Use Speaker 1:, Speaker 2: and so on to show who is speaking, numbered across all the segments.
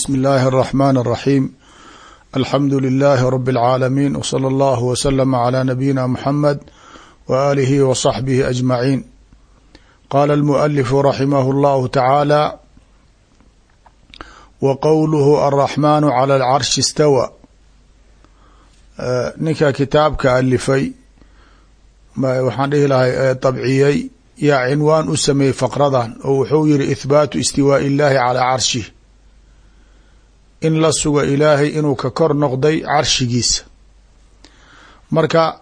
Speaker 1: bsmi اllahi الرحmn الرaxيm alxamdu لilaahi rb العaalamiin wslى اllah wslm عlى nabiyina mxamed w alihi w صaxbihi aجmaciin qala اlmualifu raximah اllahu tacaala w qowluhu alraxmanu calى اlcarshi اstawa ninka kitaabka alifay waxaan dhihi lahay dabciyey yaa cinwaan u sameeyey faqradan oo wuxuu yihi ithbaatu istiwaaءi اllahi calى carshih in la suga ilaahay inuu ka kor noqday carshigiisa. Marka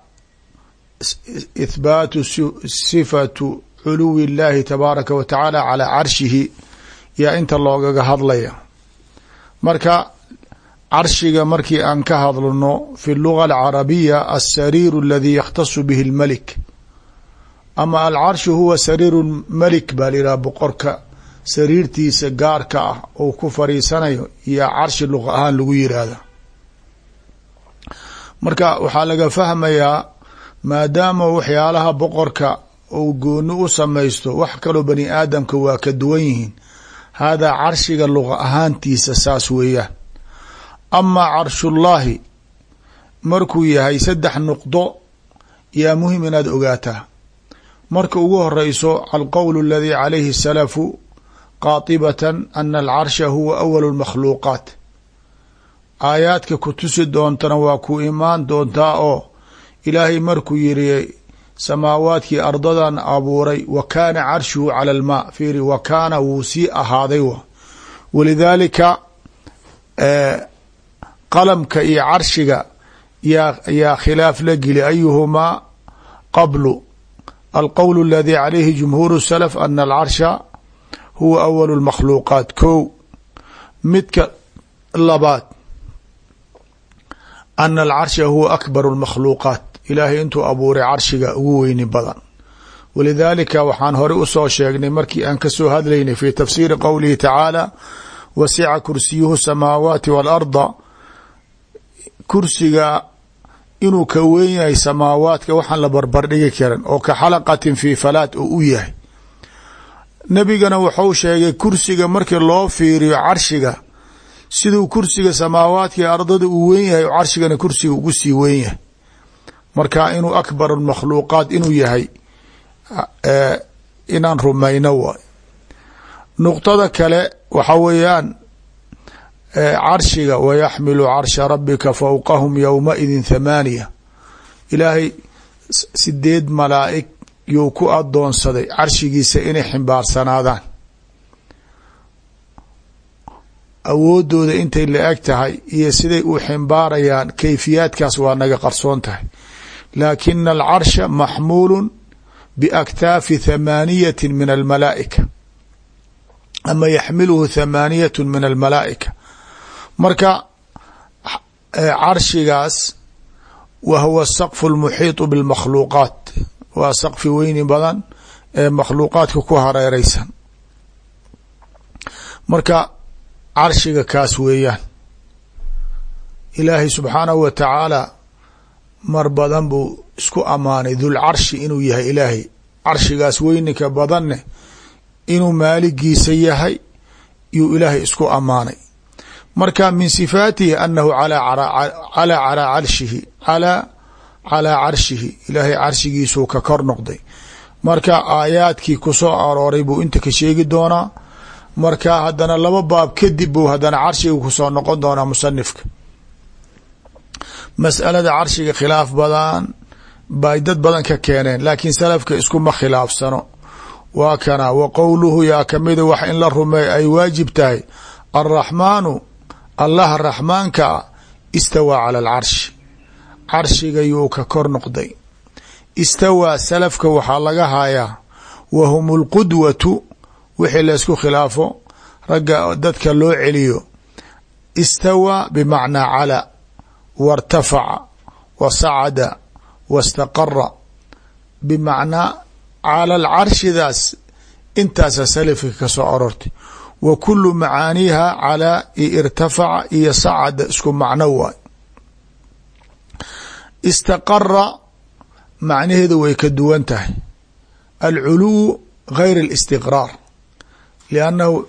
Speaker 1: ithbaatu sifatu culuwi اllahi tabaaraka wa tacaala calaa carshihi yaa inta loogaga hadlaya. Marka carshiga markii aan ka hadlno fi luga alcarabiya alsariiru aladi yakhtasu bihi اlmelik ama alcarshu huwa sariiru melik baa la yidhaha sariirtiisa gaarka ah ou ku fariisanayo iyo carshi luqa ahaan lagu yiraahda marka waxaa laga fahmayaa maadaama waxyaalaha boqorka ou gooni u samaysto wax kaloo bani aadamka waa ka duwan yihiin haadaa carshiga luqa ahaantiisa saas weeyaan amaa carshullaahi markuu yahay saddex nuqdo yaa muhiim inaad ogaataa. Marka ugu horeyso alqowl aladii calayhi salafu qaatibatan ana alcarsha huwa awalu lmakhluuqaat aayaadka ku tusi doontana waa ku imaan doontaa oo ilaahay markuu yiri samaawaadkii ardadan abuuray wa kaana carshuhu cala almaa fiiri wa kaana wuu sii ahaaday w walidaalika qalamka iyo carshiga yaa khilaaf la geli. Ayuhumaa qablu? Alqowl aladi calayhi jumhuur salaf ana alcarsha huwa awalu lmakhluuqaat ko midka labaad ana alcarsha huwa akbaru lmakhluuqaat ilaahay intuu abuuray carshiga ugu weyni badan. Walidaalika waxaan hore u soo sheegnay markii aan ka soo hadlaynay fi tafsiiri qowlihi tacaala wasica kursiyuhu samaawaati waalarda kursiga inuu ka weyn yahay samaawaadka waxaan la barbardhigi karin oo ka xalaqatin fi falaat oo u yahay nebigana wuxuu sheegay kursiga markii loo fiiriyo carshiga. Siduu kursiga samaawaadka iyo ardada uu weyn yahay carshigana kursiga ugu sii weyn yahay. Marka inuu akbar makhluuqaat inuu yahay inaan rumayno waay nuqtada kale waxa weeyaan carshiga wayaxmilu carsha rabika fowqahum yowmaidin thamaaniya. Ilaahay sideed malaa'ig yuu ku adoonsaday carshigiisa inay ximbaarsanadaan. Awoodooda intay la eg tahay iyo siday u ximbaarayaan kayfiyaadkaas waa naga qarsoon tahay. Laakina alcarsha maxmuulu biaktaafi thamaaniyati min almalaa'ika. Ama yaxmiluhu thamaaniyat min almalaa'ika. Marka carshigaas wa huwa saqfu lmuxiiطu bilmakhluuqaat waa saqfi weyni badan ee makhluuqaadka ku hareereysan marka carshiga kaas weeyaan. Ilaahay subxaanahu wa tacaala mar badan buu isku ammaanay dulcarshi inuu yahay ilaahay. Carshigaas weyninka badanne inuu maaligiisa yahay yuu ilaahay isku ammaanay. Marka min sifaatihi anahu calaa calaa carshihi calaa calaa carshihi. Ilaahay carshigiisuu ka kor noqday. Marka aayaadkii ku soo arooray buu inta ka sheegi doonaa. Marka haddana laba baab kadib buu haddana carshiga ku soo noqon doonaa musanifka masalada carshiga khilaaf badan bay dad badan ka keeneen laakiin salafka iskuma khilaafsano. Waa kana wa qowluhu yaa kamida wax in la rumeey ay waajib tahay. Alraxmaanu allaha raxmaanka a istawaa cala alcarshi carshiga yuu ka kor noqday. Istawaa salafka waxaa laga hayaa wa hum lqudwatu wixii laysku khilaafo ragga dadka loo celiyo. Istawaa bimacnaa cala wartafaca wa sacada wastaqara bimacnaa cala alcarshidaas intaasa salafka ka soo arortay wa kulu macaaniiha calaa iyo irtafaca iyo sacada isku macno waay istaqara macnaheedu way ka duwan tahay. Alculuw gayr اlistiqraar liannahu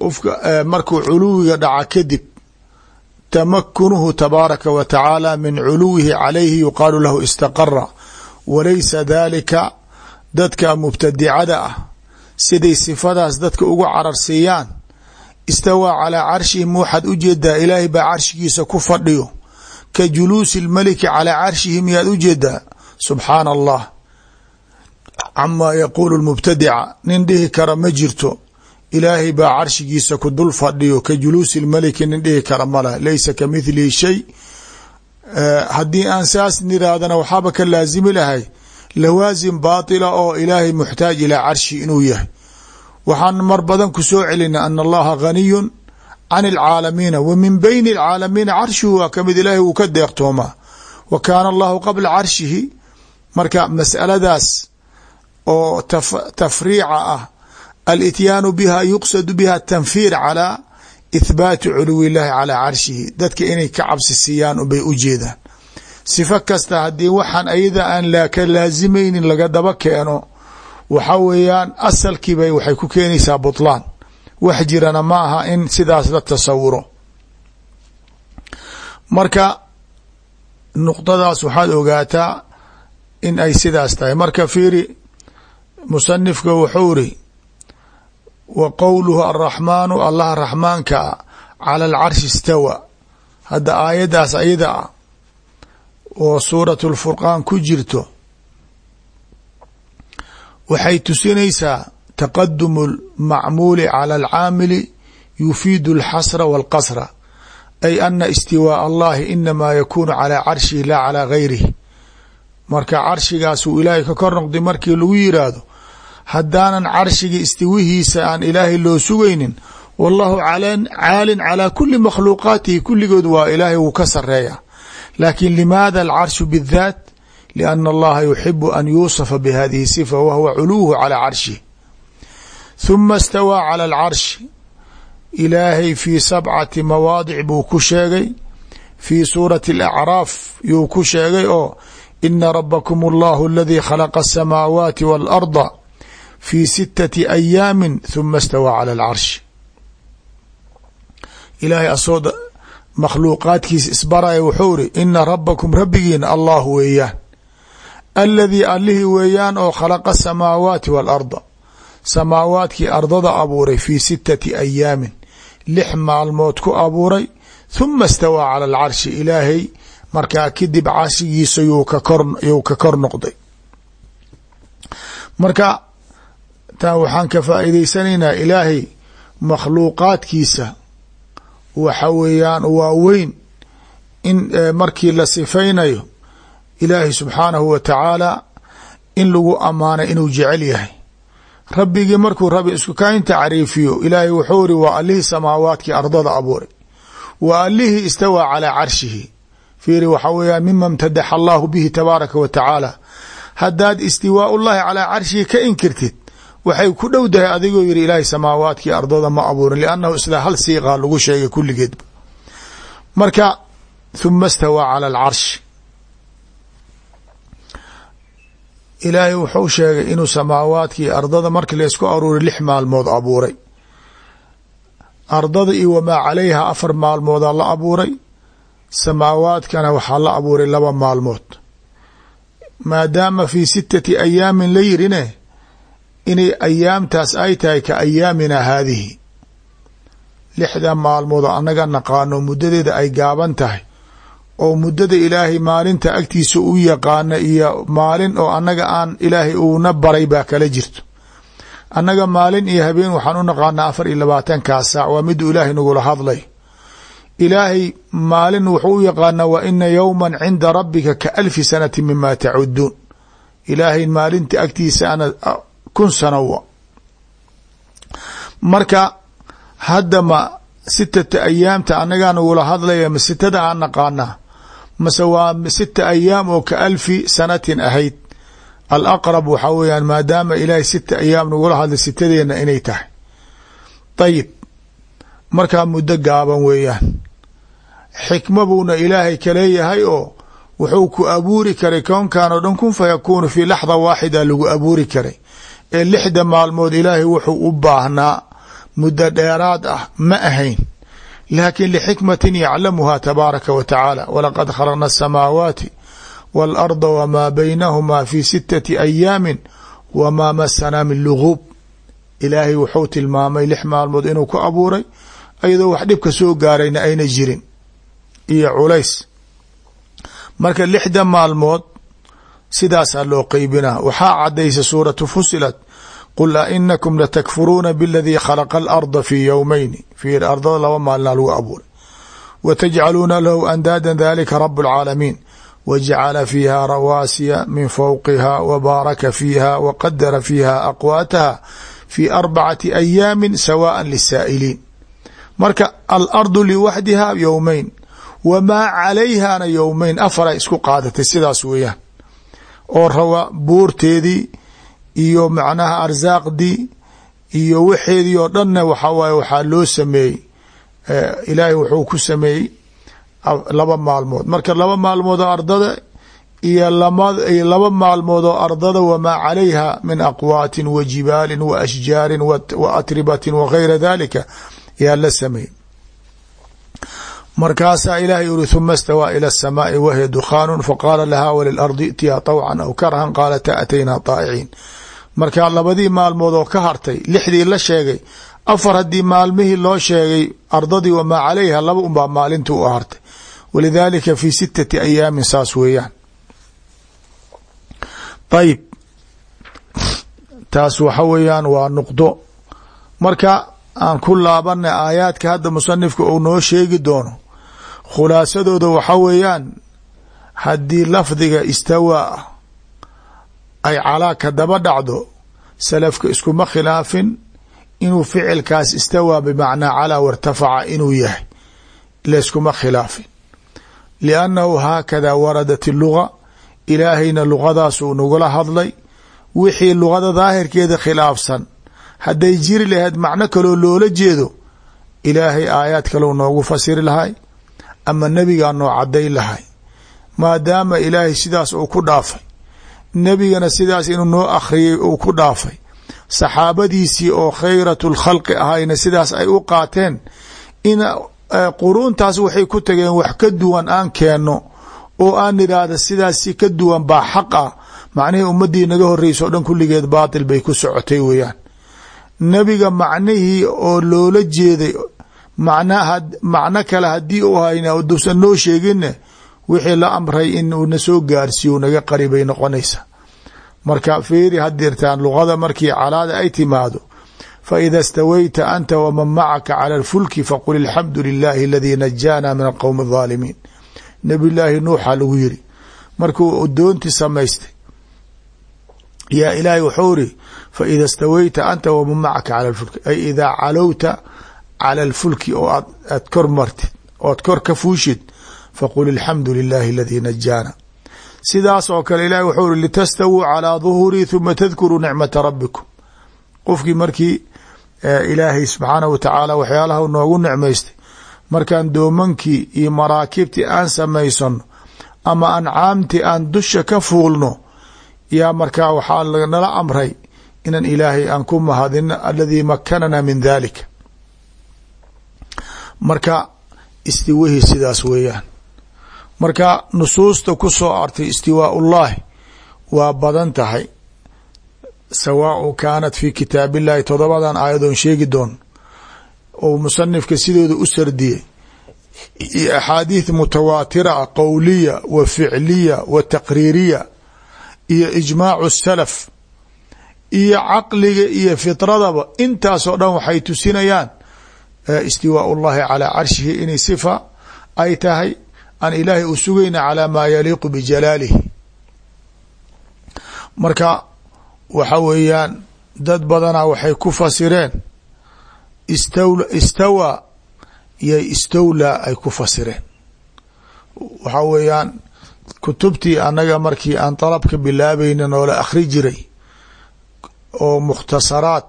Speaker 1: qofka markuu culuwiga dhaca kadib tamakunuhu tabaaraka wa tacaala min culuwihi calayhi yuqaalu lahu istaqara walaysa dalika dadka mubtadicada ah siday sifadaas dadka ugu cararsiiyaan istawaa calaa carshihim waxaad u jeedaa ilaahay baa carshigiisa ku fadhiyo ka juluusi lmaliki calaa carshihi miyaad u jeedaa subxaana allah camaa yaquulu lmubtadica nin dhihi kara ma jirto. Ilaahay baa carshigiisa ku dul fadhiyo ka juluusi lmaliki nin dhihi kara mala laysa ka mithlihi shay. Haddii aan saas niraahdana waxaaba ka laazimi lahay. Lawaasim baatila oo ilaahay muxtaaj ilaa carshi inuu yahay. Waxaan mar badan ku soo celina ana allaha ghaniyun can alcaalamiina wa min bayni alcaalamiina carshihu waa ka mid ilaahay uu ka deeqtoomaa wa kaana allahu qabla carshihi marka masaladaas oo tafriica ah alityaanu biha yuqsadu biha tanfiir calaa ithbaati culuwi llahi calaa carshihi dadka inay ka cabsi siiyaan bay u jeedaan sifo kasta haddii waxaan ayada aan ka laazimaynin laga daba keeno waxa weeyaan asalkiibay waxay ku keenaysaa butlaan wax jirana ma aha in sidaas la tasawuro. Marka nuqdadaas waxaad ogaataa in ay sidaas tahay. Marka fiiri musanifka wuxuu iri wa qowluhu araxmaanu allah raxmaankaa cala alcarshi istawa. Hadda aayaddaas ayada ah oo suuratu lfurqaan ku jirto waxay tusinaysaa taqadumu lmacmuuli cala alcaamili yufiidu alxasra walqasra ay ana istiwaaء allahi inamaa yakunu calaa carshihi laa calaa gayrihi. Marka carshigaasuu ilaahay ka kor noqday markii lagu yiraahdo haddaanan carshiga istiwihiisa aan ilaahay loo sugaynin wallahu caalin calaa kuli makhluuqaatihi kulligood waa ilaahay wuu ka sareeya laakin limaada alcarshu biاdhaat liana allaha yuxibu an yuusafa bihadihi sifa wa huwa culuwhu calaa carshihi huma istawaa cala alcarshi ilaahay fii sabcati mawaadic buu ku sheegay fii suurati alacraaf yuu ku sheegay oo ina rabakum allahu aladii khalaqa asamaawaati waalarda fii sitati ayaami huma istawaa cala alcarshi ilaahay asoo makhluuqaadkiisa isbaraya wuxuu iri ina rabakum rabbigiina allah weeyaan aladii allihii weeyaan oo khalaqa asamaawaati waalarda samaawaadkii ardada abuuray fii sitati ayaamin lix maalmood ku abuuray huma istawaa cala alcarshi ilaahay markaa kadib carshigiisa yuu ka kor noqday. Marka taa waxaan ka faa'iideysanaynaa ilaahay makhluuqaadkiisa waxa weeyaan waa weyn in markii la sifaynayo ilaahay subxaanahu wa tacaala in lagu ammaanay inuu jecel yahay rabbigii markuu rabi isku kain tacriifiyo ilaahay wuxuu iri waa allihii samaawaadkii ardada abuuray wa allihii istawaa calaa carshihi. Fiiri waxaa weeyaan mima imtadaxa allahu bihi tabaaraka wa tacaala. Haddaad istiwaau llahi calaa carshihi ka inkirtid waxay ku dhow dahay adigoo yiri ilaahay samaawaadkii ardada ma abuurin liannahu isla hal siiqaa lagu sheegay kulligeedba. Marka huma istawaa cala alcarsh ilaahay wuxuu sheegay inuu samaawaadkii ardada markii laysku aruuray lix maalmood abuuray. Ardada iyo wamaa calayha afar maalmoodaa la abuuray. Samaawaadkana waxaa la abuuray laba maalmood. Maadaama fii sitati ayaamin la yirine inay ayaamtaas ay tahay ka ayaamina haadihi. Lixda maalmood oo annaga naqaano muddadeeda ay gaaban tahay oo muddada ilaahay maalinta agtiisa u yaqaana iyo maalin oo annaga aan ilaahay uuna baray baa kala jirto. Annaga maalin iyo habeen waxaan u naqaanaa afar iyo labaatankaa saac waa miduu ilaahay nagula hadlay. Ilaahay maalin wuxuu u yaqaanaa wa ina yowman cinda rabbika ka alfi sanati mima tacuduun ilaahay maalinta agtiisa ana kun sano marka hadda ma sitata ayaamta annagaa nagula hadlaya ma sitada aan naqaanaa mase waa sita ayaam oo ka alfi sanatin ahayd. Alaqrab waxaa weyaan maadaama ilaahay sita ayaam nagula hadlay sitadeena inay tahay. Ayib markaa muddo gaaban weeyaan. Xikma buuna ilaahay kaleeyahay oo wuxuu ku abuuri karay kownkan oo dhan kun fa yakuunu fii laxda waaxida lagu abuuri karay. Ee lixda maalmood ilaahay wuxuu u baahnaa. Muddo dheeraad ah ma ahayn laakin lixikmatin yaclamuha tabaaraka wa tacaala walaqad khalaqna asamaawaati waalarda wamaa baynahumaa fi sitati ayaamin wamaa masanaa min luguub ilaahay wuxuu tilmaamay lix maalmood inuu ku abuuray iyadoo wax dhibka soo gaarayna ayna jirin iyo culays marka lixda maalmood sidaasaa loo qeybinaa waxaa cadaysa suuratu fusilat qul a inakum latakfuruuna biladii khalaqa alarda fii yowmayni fii ardada laba maalina lagu abuuray andaadan dalika rabu اlcaalamiin wajacala fiiha rawaasiya min fowqiha wa baaraka fiiha wa qadara fiiha aqwaataha fi arbacati ayaami sawaءa lisaa'iliin marka alardu liwaxdiha yowmeyn wamaa calayhana yowmeyn afaray isku qaadatay sidaas weeyaan. oo buurteedii iyo macnaha arsaaqdii iyo waxeedii oo dhanna waxaa waaye waxaa loo sameeyey ilaahay wuxuu ku sameeyey laba maalmood marka laba maalmood oo ardada iyo iyo laba maalmood oo ardada wamaa calayha min aqwaatin wa jibaalin wa ashjaarin wa atribatin wa gayra dalika ayaa la sameeyey markaasaa ilahay uri huma stawaa ila الsamaai wahiya dukhaanu faqaala laha walilardi itiyaa طawcan aw karhan qaalata ataynaa طaa'iciin marka labadii maalmood oo ka hartay lixdii la sheegay afar haddii maalmihii loo sheegay ardadii wamaa calayha laba unbaa maalintii u hartay. Walidaalika fi sitati ayaamin saas weeyaan. Ayib taas waxa weeyaan waa nuqdo. Marka aan ku laabana aayaadka hadda musanifka uu noo sheegi doono khulaasadooda waxa weeyaan haddii lafdiga istawaa ay calaaka daba dhacdo salafka iskuma khilaafin inuu ficilkaas istawaa bimacnaa calaa wartafaca inuu yahay layskuma khilaafin. Liannahu haakada waradat iluga ilaahayna lugadaasuu nagula hadlay wixii lugada daahirkeeda khilaafsan. Hadday jiri lahayd macno kaloo loola jeedo ilaahay aayaad kalou noogu fasiri lahay ama nebigaa noo caday lahay. Maadaama ilaahay sidaas uu ku dhaafay nebigana sidaas inuu noo akhriyay uu ku dhaafay. Saxaabadiisii oo khayratu lkhalqi ahayna sidaas ay u qaateen. In quruuntaas waxay ku tageen wax ka duwan aan keenno oo aan idhaahda sidaas si ka duwan baa xaq ah macnihii ummadii naga horreysa o dhan kulligeed baatil bay ku socotay weeyaan. Nebiga macnihii oo loola jeeday macno kale haddii u hayna duusan noo sheeginne wixii la amray in uu na soo gaarsiiyo naga qaribay noqonaysa. Marka fiiri hadirtaan luqada markii calaada ay timaado faida stawayta anta waman macaka cala alfulki faqul alxamdu lilahi aladii najaana min alظaalimiin nabi llaahi nuuxa lagu yiri. Markuu doonti samaystay yaa ilaahay wuxuu iri faida stawayta anta waman macaka cala alfulki ay idaa calowta cala alfulki oo aad kor martid oad kor ka fuushid faqul alxamdu lilahi aladii najaana sidaas oo kale ilahi wuxuu iri litastawuu calaa duhurii huma tadkuruu nicmata rabbikum. Qofkii markii ilaahay subxaanah wa tacaala waxyaalaha noogu nicmaystay markaan doomankii iyo maraakibtii aan samaysano ama ancaamtii aan dusha ka fuulno yaa markaa waxaa nala amray inan ilaahay aan ku mahadino aladii makanana min dalika marka istiwihii sidaas weeyaan marka nusuusta ku soo artay istiwaa ullahi waa badan tahay. Sawaau kaanat fi kitaab illahi todobadan aayadoon sheegi doon. Ou musanifka sidooda u sardiyey. Iyo axaadiith mutawaatira ah qowliya wa ficliya wa taqriiriya. Iyo ijmaacu salaf. Iyo caqliga iyo fitradaba intaasoo dhan waxay tusinayaan istiwaa ullahi calaa carshihi inay sifa ay tahay aan ilaahay u sugayna calaa maa yaliiqu bijalaalihi marka waxa weeyaan dad badanaa waxay ku fasireen istaw istawaa iyo istowlaa ay ku fasireen. Waxa weeyaan kutubtii annaga markii aan dalabka bilaabayna noola akhri jiray oo mukhtasaraat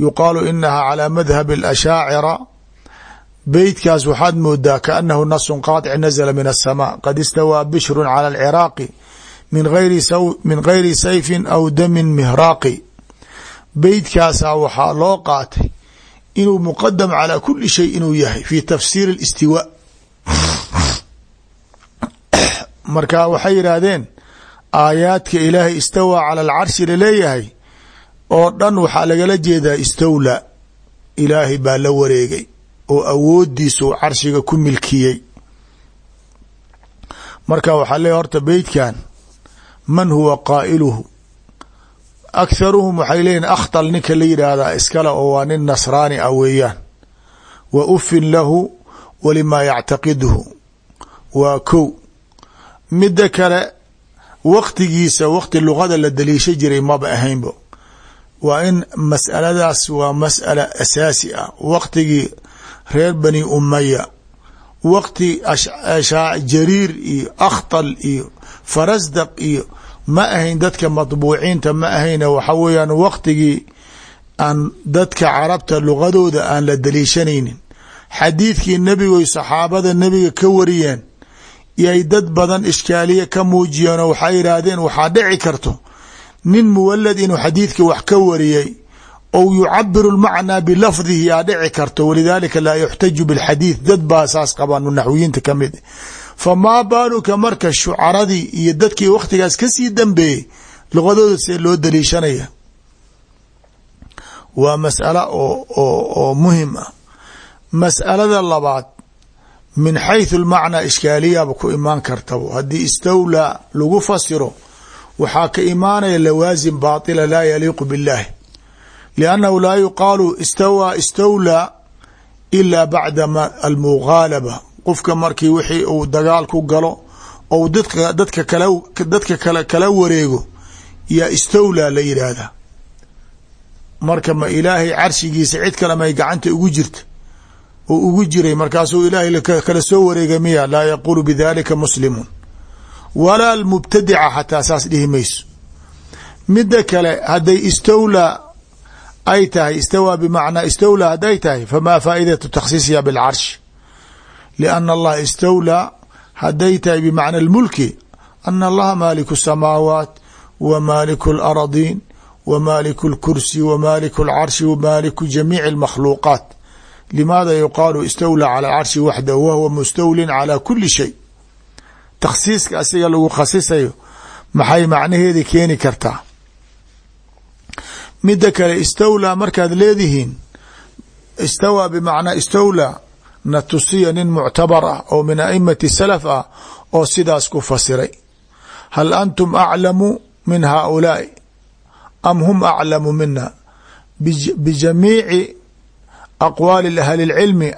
Speaker 1: yuqaalu inaha calaa madhab alashaacira beytkaas waxaad moodaa kaanahu nasun qaadic nazla min asamaa qad istawaa bishru cala alciraaqi min gayri sayfin aw damin mihraaqi beytkaasaa waxaa loo qaatay inuu muqadam calaa kuli shay inuu yahay fi tafsiiri alistiwaa marka waxay yidhaahdeen aayaadka ilaahay istawaa cala alcarshi la leeyahay oo dhan waxaa lagala jeedaa istawlaa ilaahay baa la wareegay oo awoodiisa uu carshiga ku milkiyey. Marka waxaa leeyahy horta beytkan man huwa qaa'iluhu? Akharuhum waxay leeyihiin akhtal ninka la yidhaahdaa iskale oo waa nin nasraani ah weeyaan. Wa ufin lahu walimaa yactaqiduhu. Waa kow. Midda kale waktigiisa wakti luqada la daliisha jiray maba ahaynbo. Waa in mas'aladaas waa mas'ala asaasi ah. Waktigii reer bani umaya wakti jariir iyo akhtal iyo farasdaq iyo ma ahayn dadka matbuuciinta ma ahayne waxa weeyaan waktigii aan dadka carabta luqadooda aan la daliishanaynin. Xadiidkii nebigoy saxaabada nebiga ka wariyeen yay dad badan ishkaaliye ka muujiyeen oo waxay yidhaahdeen waxaa dhici karto nin muwalad inuu xadiidka wax ka wariyey ou yucabiru lmacnaa bilafdihi yaa dhici karto walidaalika laa yuxtaju bilxadiid dad baa saas qabaan naxwiyiinta ka mid famaa baaluka marka shucaradii iyo dadkii wakhtigaas kasii dambeeyey luqadooda see loo daliishanaya waa mas'ala oo oo muhim ah mas'alada labaad min xayثu اlmacnaa ishkaaliyaba ku imaan kartabo haddii istawlaa lagu fasiro waxaa ka imaanaya lawaasim baطila laa yaliiqu biاllahi liannahu laa yuqaalu istawaa istawlaa ila bacda almughaalaba qofka markii wixii uu dagaal ku galo ou dadka kale kala wareego yaa istawlaa la yidhaahdaa marka ma ilaahay carshigiisa cid kale may gacanta ugu jirta oo ugu jiray markaasuu ilaahay kala soo wareegay miya laa yaquulu bidalika muslimun walaa almubtadica xataa saas dhihi mayso midda kale hadday istawlaa ay tahay istawaa bimacnaa istawlaa hadday tahay famaa faa'idatu takhsiisiha bilcarshi lianna allaha istawlaa hadday tahay bimacna almulki ana allaha maaliku الsamaawaat wa maaliku اlaradiin wa maaliku اlkursi wa maaliku اlcarshi wa maaliku jamiici اlmakhluuqaat limaada yuqaalu istawlaa cala alcarshi waxdahu wahuwa mustawlin calaa kuli shay takhsiiska asiga lagu khasisayo maxay macnaheedi keeni kartaa Midda kale istawlaa markaad leedihiin istawaa bimacnaa istawlaa na tusiya nin muctabar ah oo min aimati salaf ah oo sidaas ku fasiray. Hal antum aclamu min haaulaai? Am hum aclamu mina bijamiici aqwaali ahli اlcilmi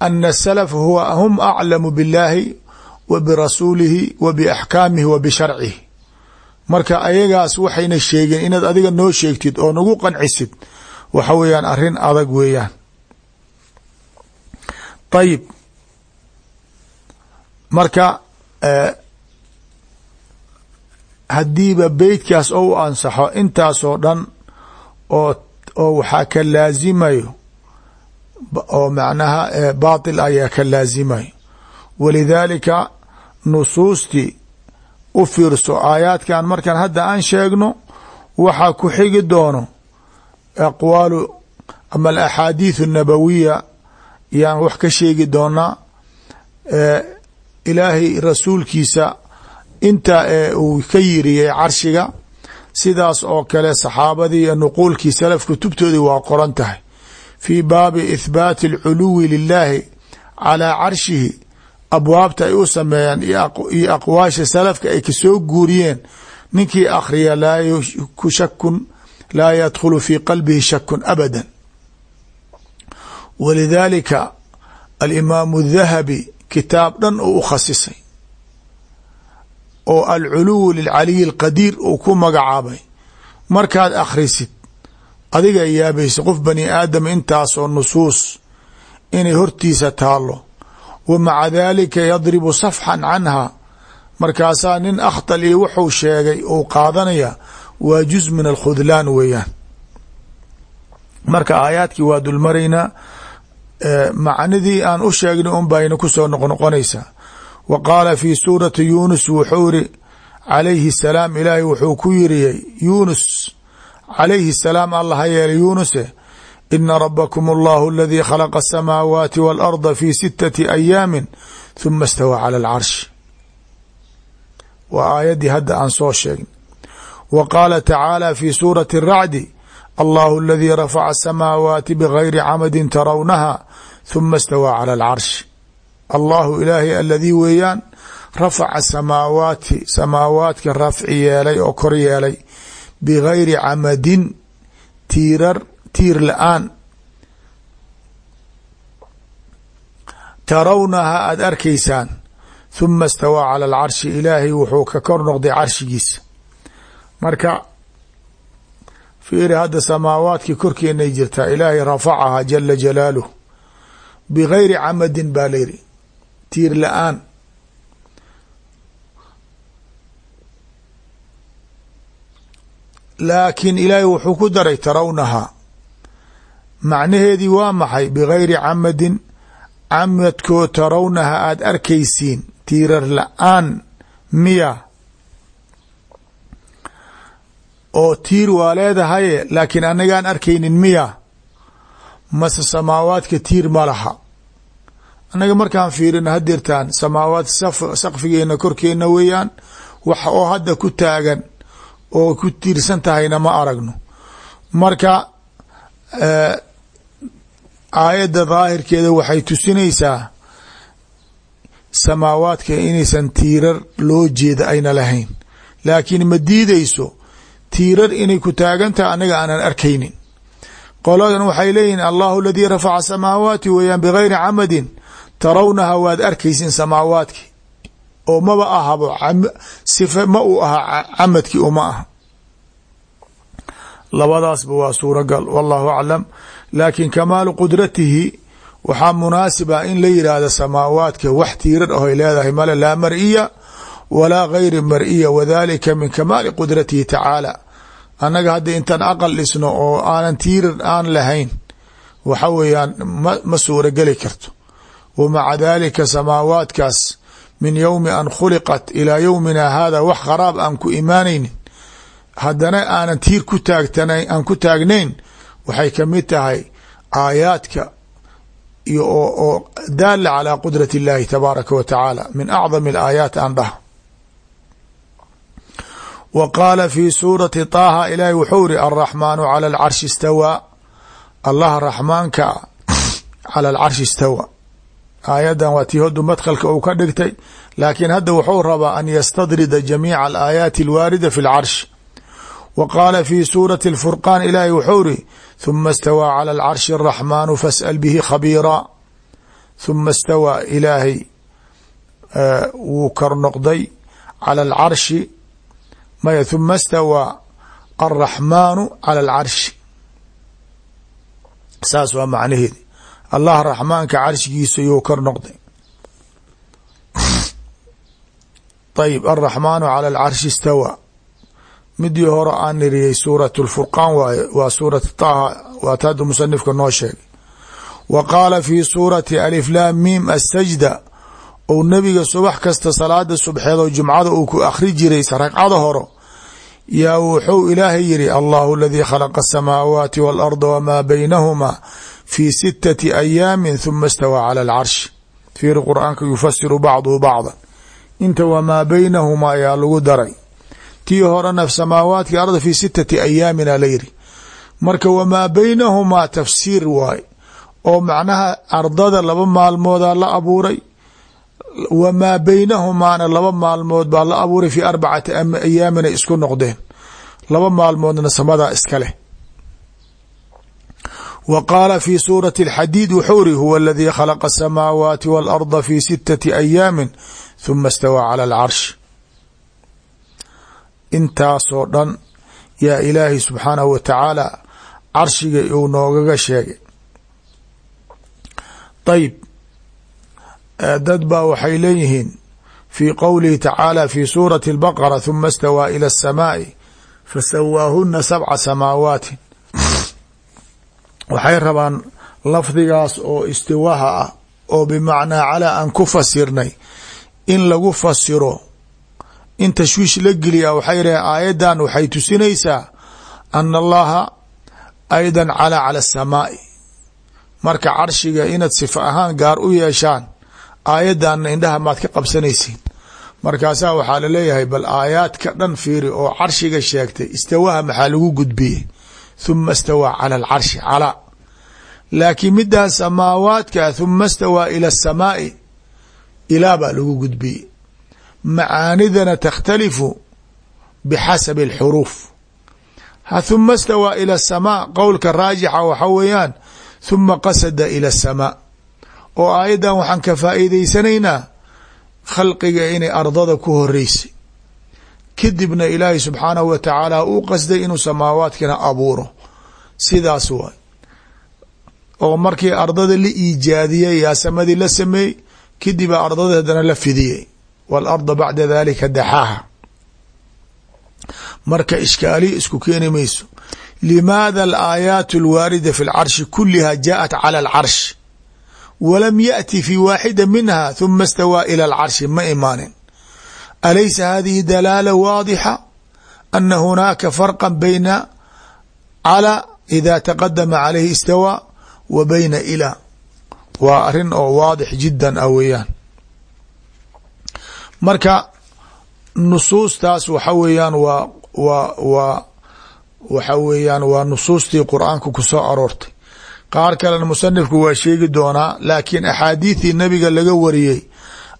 Speaker 1: ana asalaf huwa hum aclamu biاllahi wa birasuulihi wa biaxkaamihi wa bisharcihi marka ayagaas waxayna sheegeen inaad adiga noo sheegtid oo nagu qancisid. Waxa weeyaan arrin adag weeyaan. Ayib marka haddiiba beytkaas ou ansaxo intaasoo dhan oo oo waxaa ka laazimayo oo macnaha baatil ayaa ka laazimayo. Walidaalika nusuustii u fiirso aayaadkan markan hadda aan sheegno waxaa ku xigi doono aqwaalu ama alaxaadiithu nabawiya yaan wax ka sheegi doonaa ilaahay rasuulkiisa inta ee uu ka yiriyay carshiga sidaas oo kale saxaabadii iyo nuquulkii salaf kutubtoodii waa qoran tahay. Fii baabi ithbaati alculuwi lilahi calaa carshihi abwaabta ay u sameeyaan iyo aqwaasha salafka ay ka soo guuriyeen ninkii akhriya laa ku shakun laa yadkhulu fii qalbihi shakun abada walidaalika alimaamu dahabi kitaab dhan uu u khasisay oo alculuwu lilcaliyi alqadiir uu ku magacaabay. Markaad akhrisid adiga yaabaysa qof bani aadam intaasoo nusuus inay hortiisa taalo wa maca daalika yadribu safxan canha. Markaasaa nin akhtal iyo wuxuu sheegay uu qaadanaya waa juz min alkhudlaan weeyaan. Marka aayaadkii waa dulmaraynaa macnidii aan u sheegnay un bayna ku soo noqnoqonaysaa wa qaala fii suurati yuunus wuxuu iri calayhi salaam ilaahay wuxuu ku yiriyey yuunus calayhi salaam alla ha yeelay yuunuse ina rabakm اllahu aladii khalaqa الsamaawaati wاlarda fi sitati ayaami ثuma اstawى calى اlcarshi waa aayaddii hadda aan soo sheegn wa qaala tacaalى fi suurati الracdi allahu aladii rafaca الsamaawaati bgayri camadi tarawnaha ثuma اstawى calى اlcarshi allahu ilaahay aladii weeyaan rafaca samaawaati samaawaadka rafci yeelay oo kor yeelay bigayri camadin tiirar tiir la'aan. Tarawnaha aada arkaysaan huma istawaa cala alcarshi ilaahay wuxuu ka kor noqday carshigiisa marka fiiri hadda samaawaadkii korkeenay jirtaa ilaahay rafacaha jala jalaaluh bigayri camadin baa layidhi tiir la'aan. Laakiin ilaahay wuxuu ku daray tarawnaha macnaheedii waa maxay? Bigayri camadin camadkoo tarawnaha aada arkaysiin. Tiirar la'aan miya. Oo tiir waa leedahaye laakiin annagaan arkaynin miya. Mase samaawaadka tiir ma laha. Annaga markaan fiirino hadeertaan samaawaad saqfigeena korkeena weeyaan wax oo hadda ku taagan oo ku tiirsan tahayna ma aragno. Marka aayadda daahirkeeda waxay tusinaysaa samaawaadka inaysan tiirar loo jeeda ayna lahayn. Laakiin ma diideyso tiirar inay ku taagan tahay annaga aanan arkaynin. Qoladan waxay leeyihiin allahu aladii rafaca samaawaati weeyaan bigayri camadin. Tarawnaha waad arkaysin samaawaadki. Oo maba ahabo sife ma uu ahaa camadki uma aha. Labadaasba waa suuragal wallahu aclam laakiin kamaalu qudratihi waxaa munaasib ah in la yidhaahdo samaawaadka wax tiirar ahoy leedahay male laa mar'iya walaa gayri mar'iya min kamaali qudratihi tacaala. Annaga hadda intaan aqal dhisno oo aanan tiirar aan lahayn waxa weeyaan ma suurageli karto. Wa maca dalika samaawaadkaas min yowmi an khuliqat ilaa yowmina hada wax kharaab aan ku imaanaynin. Haddana aanan tiir ku taagtana aan ku taagnayn waxay kamid tahay aayaadka iyo oo daala calى qudrat اllahi tabaaraka wa tacaala min acdam اlaayaat aan dhaha wa qaala fi suurati طaaha ilaahi wuxuu iri alraxmaanu calى اlcarshi istawaa allah raxmaanka calى alcarshi istawaa aayaddan waa tii hodu madkhalka uu ka dhigtay laakiin hadda wuxuu rabaa an yastadrida jamiica alaayaati alwaarida fi اlcarsh wa qaala fii suurati alfurqaan ilaahay wuxuu iri huma istawaa cala alcarshi araxmaanu fas'al bihi khabiiraa huma istawaa ilaahay wuu kor noqday cala alcarshi maya huma istawaa alraxmaanu cala alcarshi saas waa macnaheedi allah raxmaanka carshigiisa yuu kor noqday ayb alraxmaanu cala alcarshi istawaa midii hore aan niriyey suurat lfurqaan waaye waa suurat taha waat hadda musanifka noo sheegay wa qaala fi suurati aliflaam mim asajda ou nebiga subax kasta salaada subxeed oo jumcada uu ku akhri jiray ragcada horo yaa wuxuu ilaahay yiri allahu aladii khalaqa asamaawaati waalarda wamaa baynahuma fi sitati ayaami huma istawaa cala alcarshi fiiri qur'aanka yufasiru bacduhu bacda inta wamaa baynahuma ayaa lagu daray tii horena samaawaatki arda fi sitati ayaamina la yiri marka wamaa baynahumaa tafsiir waay oo macnaha ardada laba maalmoodaa la abuuray wamaa baynahumaana laba maalmood baa la abuuray fi arbacati ayaamina isku noqdeen. Laba maalmoodna samadaa iska leh. Wa qaala fi suurati iri huwa aladii khalaqa asamaawaati waalarda fi sitati ayaamin huma istawaa cala alcarshi intaasoo dhan yaa ilaahay subxaanahu watacaala carshiga uu noogaga sheegay. Ayib dad baa waxay leeyihiin fii qowlihi tacaala fi suurati albaqara huma istawaa ila asamaai fasawaahuna sabca samaawaatin waxay rabaan lafdigaas oo istiwaaha ah oo bimacnaa calaa aan ku fasirnay in lagu fasiro in tashwiish la geliya waxay raheen aayaddan waxay tusinaysaa ana allaha ayda calaa cala asamaai marka carshiga inaad sifa ahaan gaar u yeeshaan aayaddanna indhaha maad ka qabsanaysiin. Markaasaa waxaa la leeyahay bal aayaadka dhan fiiri oo carshiga sheegtay istawaha maxaa lagu gudbiyey? Thuma istawaa cala alcarshi calaa laakiin midaan samaawaadka thuma istawaa ila asamaai ilaa baa lagu gudbiyey macaanidana takhtalifu bixasabi alxuruuf thuma istawaa ila asamaa qowlka raajixa waxa weeyaan thuma qasada ila asamaa oo aayaddan waxaan ka faa'iidaysanaynaa khalqiga inay ardada ku horeysay kadibna ilaahay subxaanahu wa tacaala uu qasday inuu samaawaadkina abuuro sidaas waay oo markii ardada la iijaadiyey yaa samadii la sameeyey kadibaa ardada haddana la fidiyey waalarda bacda dalika daxaaha marka ishkaaliya isku keeni mayso limaada alaayaat alwaarida fi lcarshi kuliha jaءat cala alcarsh walam yaأti fi waaxida minha thuma istawaa ila alcarshi ma imaanin alaysa hadihi dalaala waadixa ana hunaaka farqa bayna calى ida taqadama calayhi istawaa wa bayna ilaa waa arin oo waadix jiddan ah weeyaan marka nusuustaas waxa weeyaan waa wa waa waxa weeyaan waa nusuustii qur'aanka ku soo aroortay. Qaar kalena musanifku waa sheegi doonaa laakiin axaadiidtii nabiga laga wariyey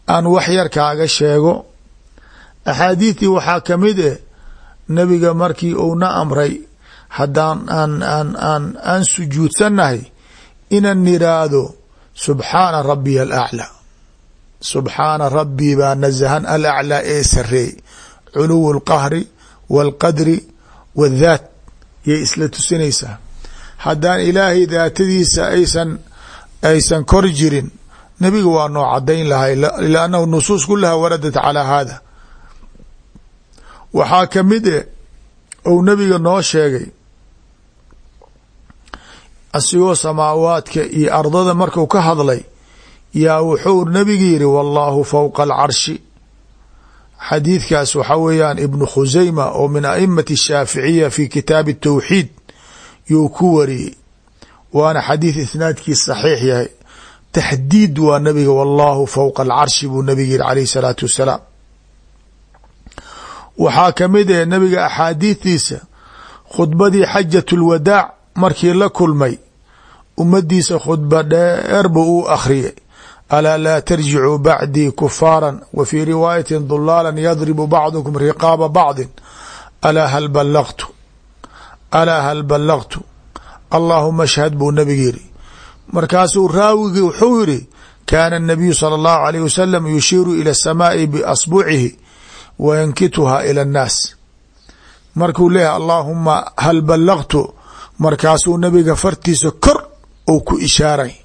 Speaker 1: aan wax yar kaaga sheego. Axaadiidtii waxaa ka mid eh nabiga markii uuna amray haddaan aan aan aan aan sujuudsannahay inan niraahdo subxaana rabiya alaclaa subxaana rabbii baa nasahan alaclaa ee sareey culuw اlqahri wاlqadri wاdhaat yay isla tusinaysaa haddaan ilaahay daatadiisa aysan aysan kor jirin nebiga waa noo cadayn lahay lannahu nusuus kulaha waradat calaa hada waxaa kamid e ou nabiga noo sheegay asigoo samaawaadka iyo ardada marku ka hadlay yaa wuxuu nabiga yiri wallaahu fowqa alcarshi xadiidkaas waxaa weeyaan ibnu khuseyma oo min aimati shaaficiya fi kitaabi tawxiid yuu ku wariyey. Waana xadiid isnaadkii saxiix yahay. Taxdiid waa nabiga wallaahu fowqa alcarshi buu nabiga yiri calayh salaatu wassalaam. Waxaa ka mid eh nabiga axaadiidtiisa khudbadii xajat lwadaac markii la kulmay ummadiisa khudba dheer buu u akhriyay alaa laa tarjicuu bacdii kufaaran wa fii riwaayatin dulaalan yadribu bacdukum riqaaba bacdin alaa hal ballaqtu alaa hal ballaqtu allaahuma ashhad buu nabiga yidhi markaasuu raawigii wuxuu yidhi kaana anabiyu sala allahu alayh wasalam yushiiru ila asamaai biasbucihi wa yankituhaa ila annaas markuu leeyahay allaahuma hal ballaqtu markaasuu nabiga fartiisa kor uu ku ishaaray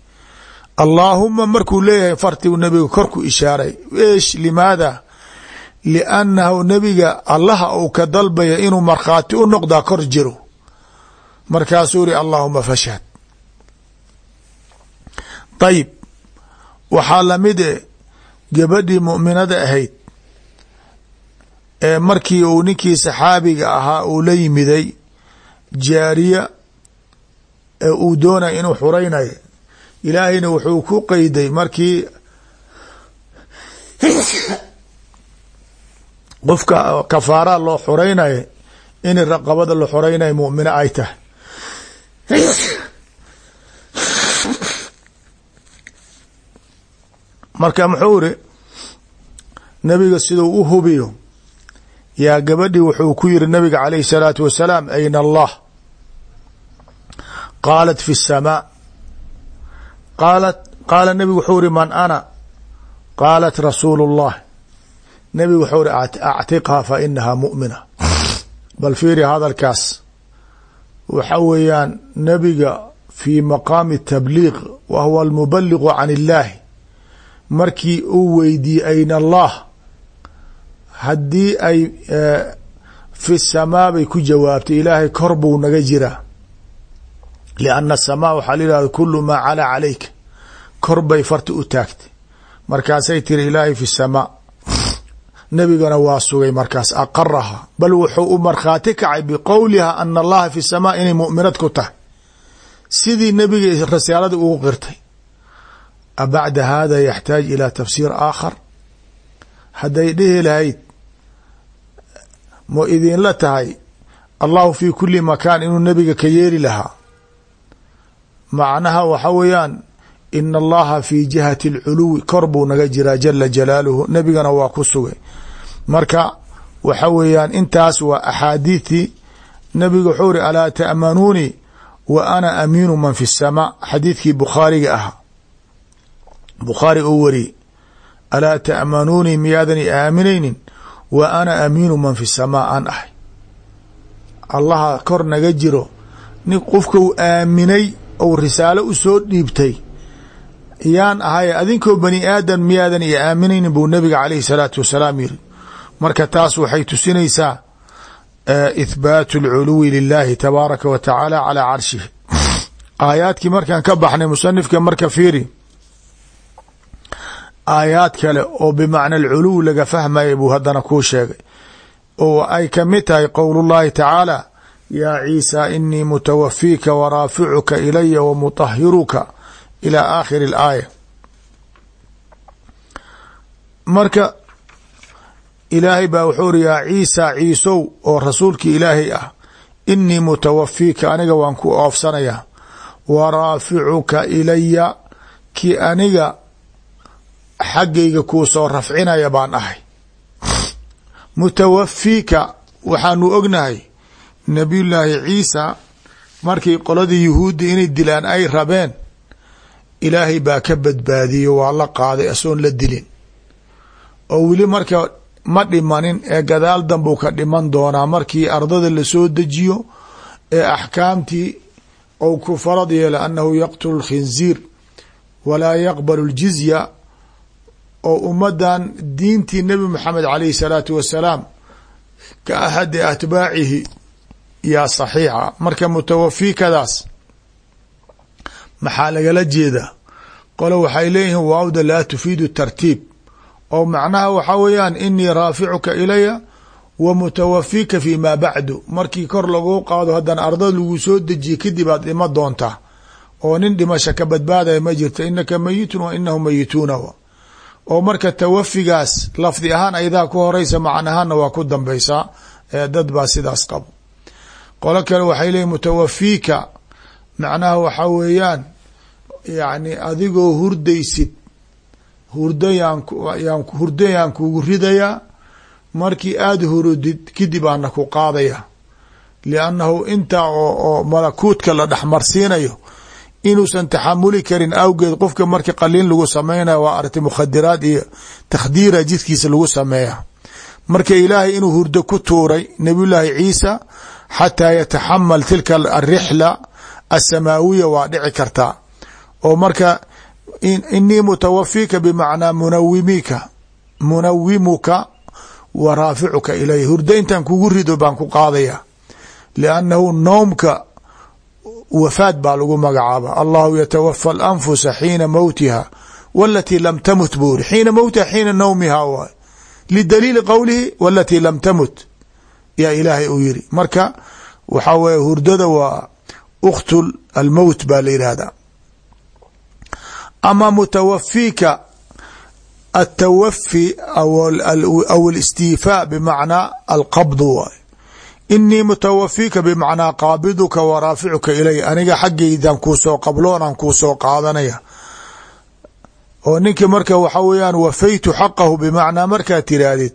Speaker 1: allaahuma markuu leeyahay fartiu nabiga kor ku ishaaray. Eesh limaada? Liannahu nabiga allaha uu ka dalbaya inuu markhaati u noqdaa kor jiro. Markaasuu iri allaahuma fashhad. Ayib waxaa la mid e gabadhii mu'minada ahayd ee markii uu ninkii saxaabiga ahaa uu la yimiday jaariya ee uu doonaya inuu xuraynayo ilaahayna wuxuu ku qeyday markii qofka kafaara loo xoreynayo in raqabada la xoreynayo mumino ay tahay. Marka muxuu iri nabiga siduu u hubiyo yaa gabadhii wuxuu ku yiri nabiga caleyh salaatu wasalaam ayn allah? Qaalat fi اsamaa qaalat qaala nabigu wuxuu iri man ana? Qaalat rasuulu الlah nabigu wuxuu iri actiqha fa inaha mu'mina. Bal fiiri hadalkaas waxa weeyaan nabiga fi maqaami tabliiq wa huwa almubaligu can illahi markii uu weydiiyey ayna allah haddii ay fi samaa bay ku jawaabtay ilaahay kor buu naga jiraa lianna asamaa waxaa la yihahda kulu maa calaa calayka kor bay farta u taagtay markaasay tiri ilaahay fi samaa nabigana waa sugay markaas aqaraha bal wuxuu u markhaati kacay biqowliha ana allaha fi samaa inay mu'minad ku tahay sidii nebiga risaalada ugu qirtay a bacda hada yaxtaaj ilى tafsiir aakhar hadday dhihi lahayd mo idinla tahay allahu fi kuli makaan inuu nebiga ka yeeli lahaa macnaha waxa weeyaan ina allaha fi jihati اlculuwi kor buu naga jiraa jala jalaaluhu nebigana waa ku sugay marka waxa weeyaan intaas waa axaadiiثii nebiga wuxuu iri alaa taأmanuunii wa ana amiinu man fi الsamaa xadiidkii bukhaariga ahaa bukhaari uu wariyey alaa taأmanuunii miyaadan i aaminaynin wa ana amiinu man fi samaa aan ahay allaha kor naga jiro nin qofka u aaminay ou risaalo u soo dhiibtay. Yaan ahay adinkoo bani aadam miyaadan i aaminaynin? buu nabiga caleyhi salaatu wasalaam yiri marka taas waxay tusinaysaa ithbaatu اlculuwi lilahi tabaaraka wa tacaala calaa carshihi. Aayaadkii markaan ka baxnay musanifka marka fiiri aayaad kale oo bimacna alculuw laga fahmaya buu haddana kuu sheegay. Oo ay ka mid tahay qowl اllahi tacaala yaa ciisa inii mutawafiika waraaficuka ilaya wa mutahiruka ilى aakhiri اlaaya marka ilaahay baa wuxuu uri yaa ciisa ciisow oo rasuulki ilaahay ah inii mutawafiika aniga waan ku oofsanayaa. Wa raaficuka ilaya ki aniga xaggayga kuu soo rafcinaya baan ahay. Mutawafiika waxaanu ognahay nabiyullaahi ciisa markii qoladii yuhuudda inay dilaan ay rabeen ilaahay baa ka badbaadiyo waa la qaaday asoon la dilin. Oo weli marka ma dhimanin ee gadaal danbuu ka dhiman doonaa markii ardada la soo dejiyo ee axkaamtii ou ku farad yeelo annahu yaqtulu lkhinziir walaa yaqbalu ljizya oo ummadan diintii nebi moxamed caleyhi salaatu wasalaam ka ahadi atbaacihi yaa saxiixa. Marka mutawafiikadaas maxaa lagala jeedaa? Qolo waxay leeyihiin waawda laa tufiidu tartiib. Oo macnaha waxaa weeyaan inii raaficuka ilaya wa mutawafiika fi ma bacdu. Markii kor laguu qaado haddana ardada lagu soo dejiye kadib aad dhima doontaa. Oo nin dhimasha ka badbaadaya ma jirto inaka mayitun wa inahum mayituuna oo marka tawafigaas lafdi ahaan aydaa ku horeysa macna ahaanna waa ku dambeysaa dad baa sidaas qabo qolo kale waxay leeyihiin mutawafiika macnaha waxaa weeyaan yani adigoo hurdaysid hurdayaan hurdayaan kugu ridayaa markii aada hurudid kadib aana ku qaadaya liannahu intaa oo malakuutka la dhexmarsiinayo inuusan taxamuli karin awgeed qofka markii qaliin lagu sameynaya waa aragtay mukhadiraad iyo takhdiira jidkiisa lagu sameeya marka ilaahay inuu hurdo ku tuuray nabiyullaahi ciisa xataa yataxamal tilka arixla asamaawiya waa dhici kartaa oo marka inii mutawafiika bimacnaa munawimika munawimuka wa raaficuka ilay hurdo intaan kugu rido baan ku qaadaya liannahu noomka wafaad baa lagu magacaaba allahu yatawafa alanfusa xiina mowtiha walatii lam tamut buu iri xiina mowtiha xiina nawmiha waay lidaliili qowlihi walatii lam tamut yaa ilaahay uu yiri. Marka waxaa weye hurdada waa ukhtu almowt baa la yidhaahdaa ama mutawafiika atawafi aw alistiifaa bimacnaa alqabd waay inii mutawafiika bimacnaa qaabiduka wa raaficuka ilay aniga xaggaydan kuusoo qabloonaan kuusoo qaadanaya. Oo ninki marka waxa weeyaan wafaytu xaqahu bimacnaa markaa tiraahdid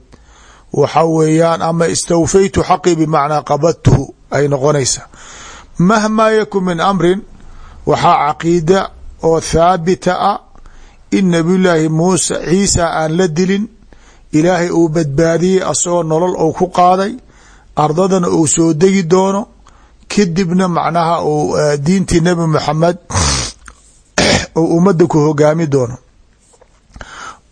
Speaker 1: waxa weeyaan ama istawfaytu xaqii bimacnaa qabadtuhu ay noqonaysa. Mahmaa yakun min amrin waxaa caqiida oo thaabita ah in nabiyullaahi muuse ciisa aan la dilin ilaahay uu badbaadiyey asagoo nolol ou ku qaaday ardadana uu soo degi doono kadibna macnaha uu diintii nebi maxamed uu ummadda ku hogaami doono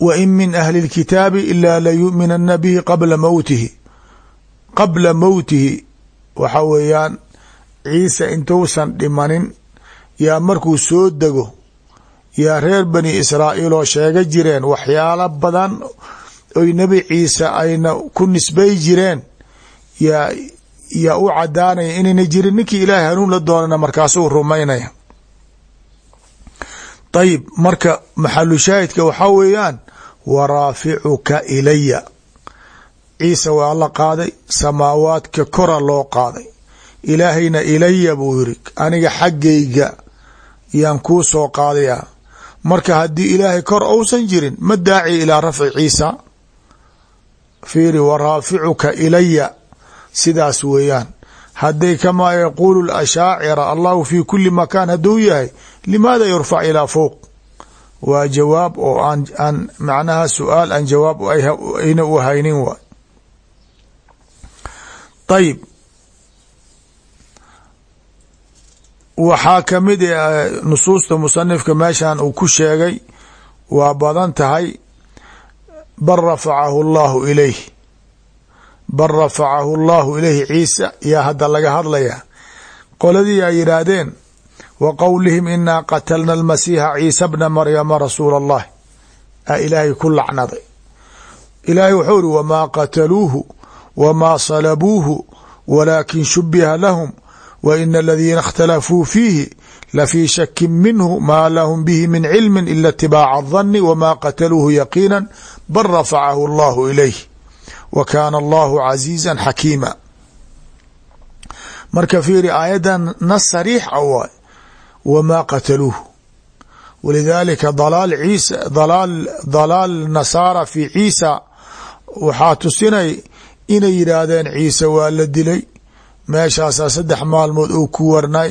Speaker 1: wa in min ahli اlkitaabi ilaa layuminana bihi qabla mowtihi qabla mowtihi waxa weeyaan ciise intuusan dhimanin yaa markuu soo dego yaa reer bani israa'iil oo sheega jireen waxyaalo badan oy nebi ciise ayna ku nisbay jireen yaa yaa u cadaanaya inayna jirin. Ninkii ilaahay hanuun la doonana markaasuu rumaynaya. Ayib marka maxalu shaahidka waxaa weeyaan waraaficuka ilaya ciise waa la qaaday samaawaadka kora loo qaaday. Ilaahayna ilaya buu yiri aniga xaggayga yaan kuu soo qaadayaa. Marka haddii ilaahay kor ousan jirin ma daaci ilaa rafci ciisa fiiri waraaficuka ilaya sidaas weeyaan. Hadday kamaa yaquulu lashaacira allahu fi kuli makaan hadduu yahay limaada yurfac ilaa fowq waa jawaab oo aan aan macnaha su'aal aan jawaab ayna u haynin waay ayib waxaa ka mid nusuusta musanifka meeshan uu ku sheegay waa badan tahay bal rafacahu allahu ilayh bal rafacahu allahu ilayhi ciisa yaa hadda laga hadlayaa. Qoladii ay yidhaahdeen wa qowlihim inaa qatalna almasiixa ciisa bna maryama rasuula allah a ilaahay ku lacnaday ilaahay wuxuu iri wamaa qataluuhu wamaa salabuuhu walaakin shubiha lahum wa ina aladiina اkhtalafuu fiihi lafii shakin minhu maa lahum bihi min cilmi ila itibaaca adanni wama qataluuhu yaqiina bal rafacahu allahu ilayh wa kaana allahu casiiza xakiima marka fiiri aayadan nas sariix a waay wamaa qataluuhu walidaalika dalaal ciisa dalaal dalaal nasaara fi ciisa waxaa tusinay inay yidhaahdeen ciise waa la dilay meeshaasaa saddex maalmood ou ku warnay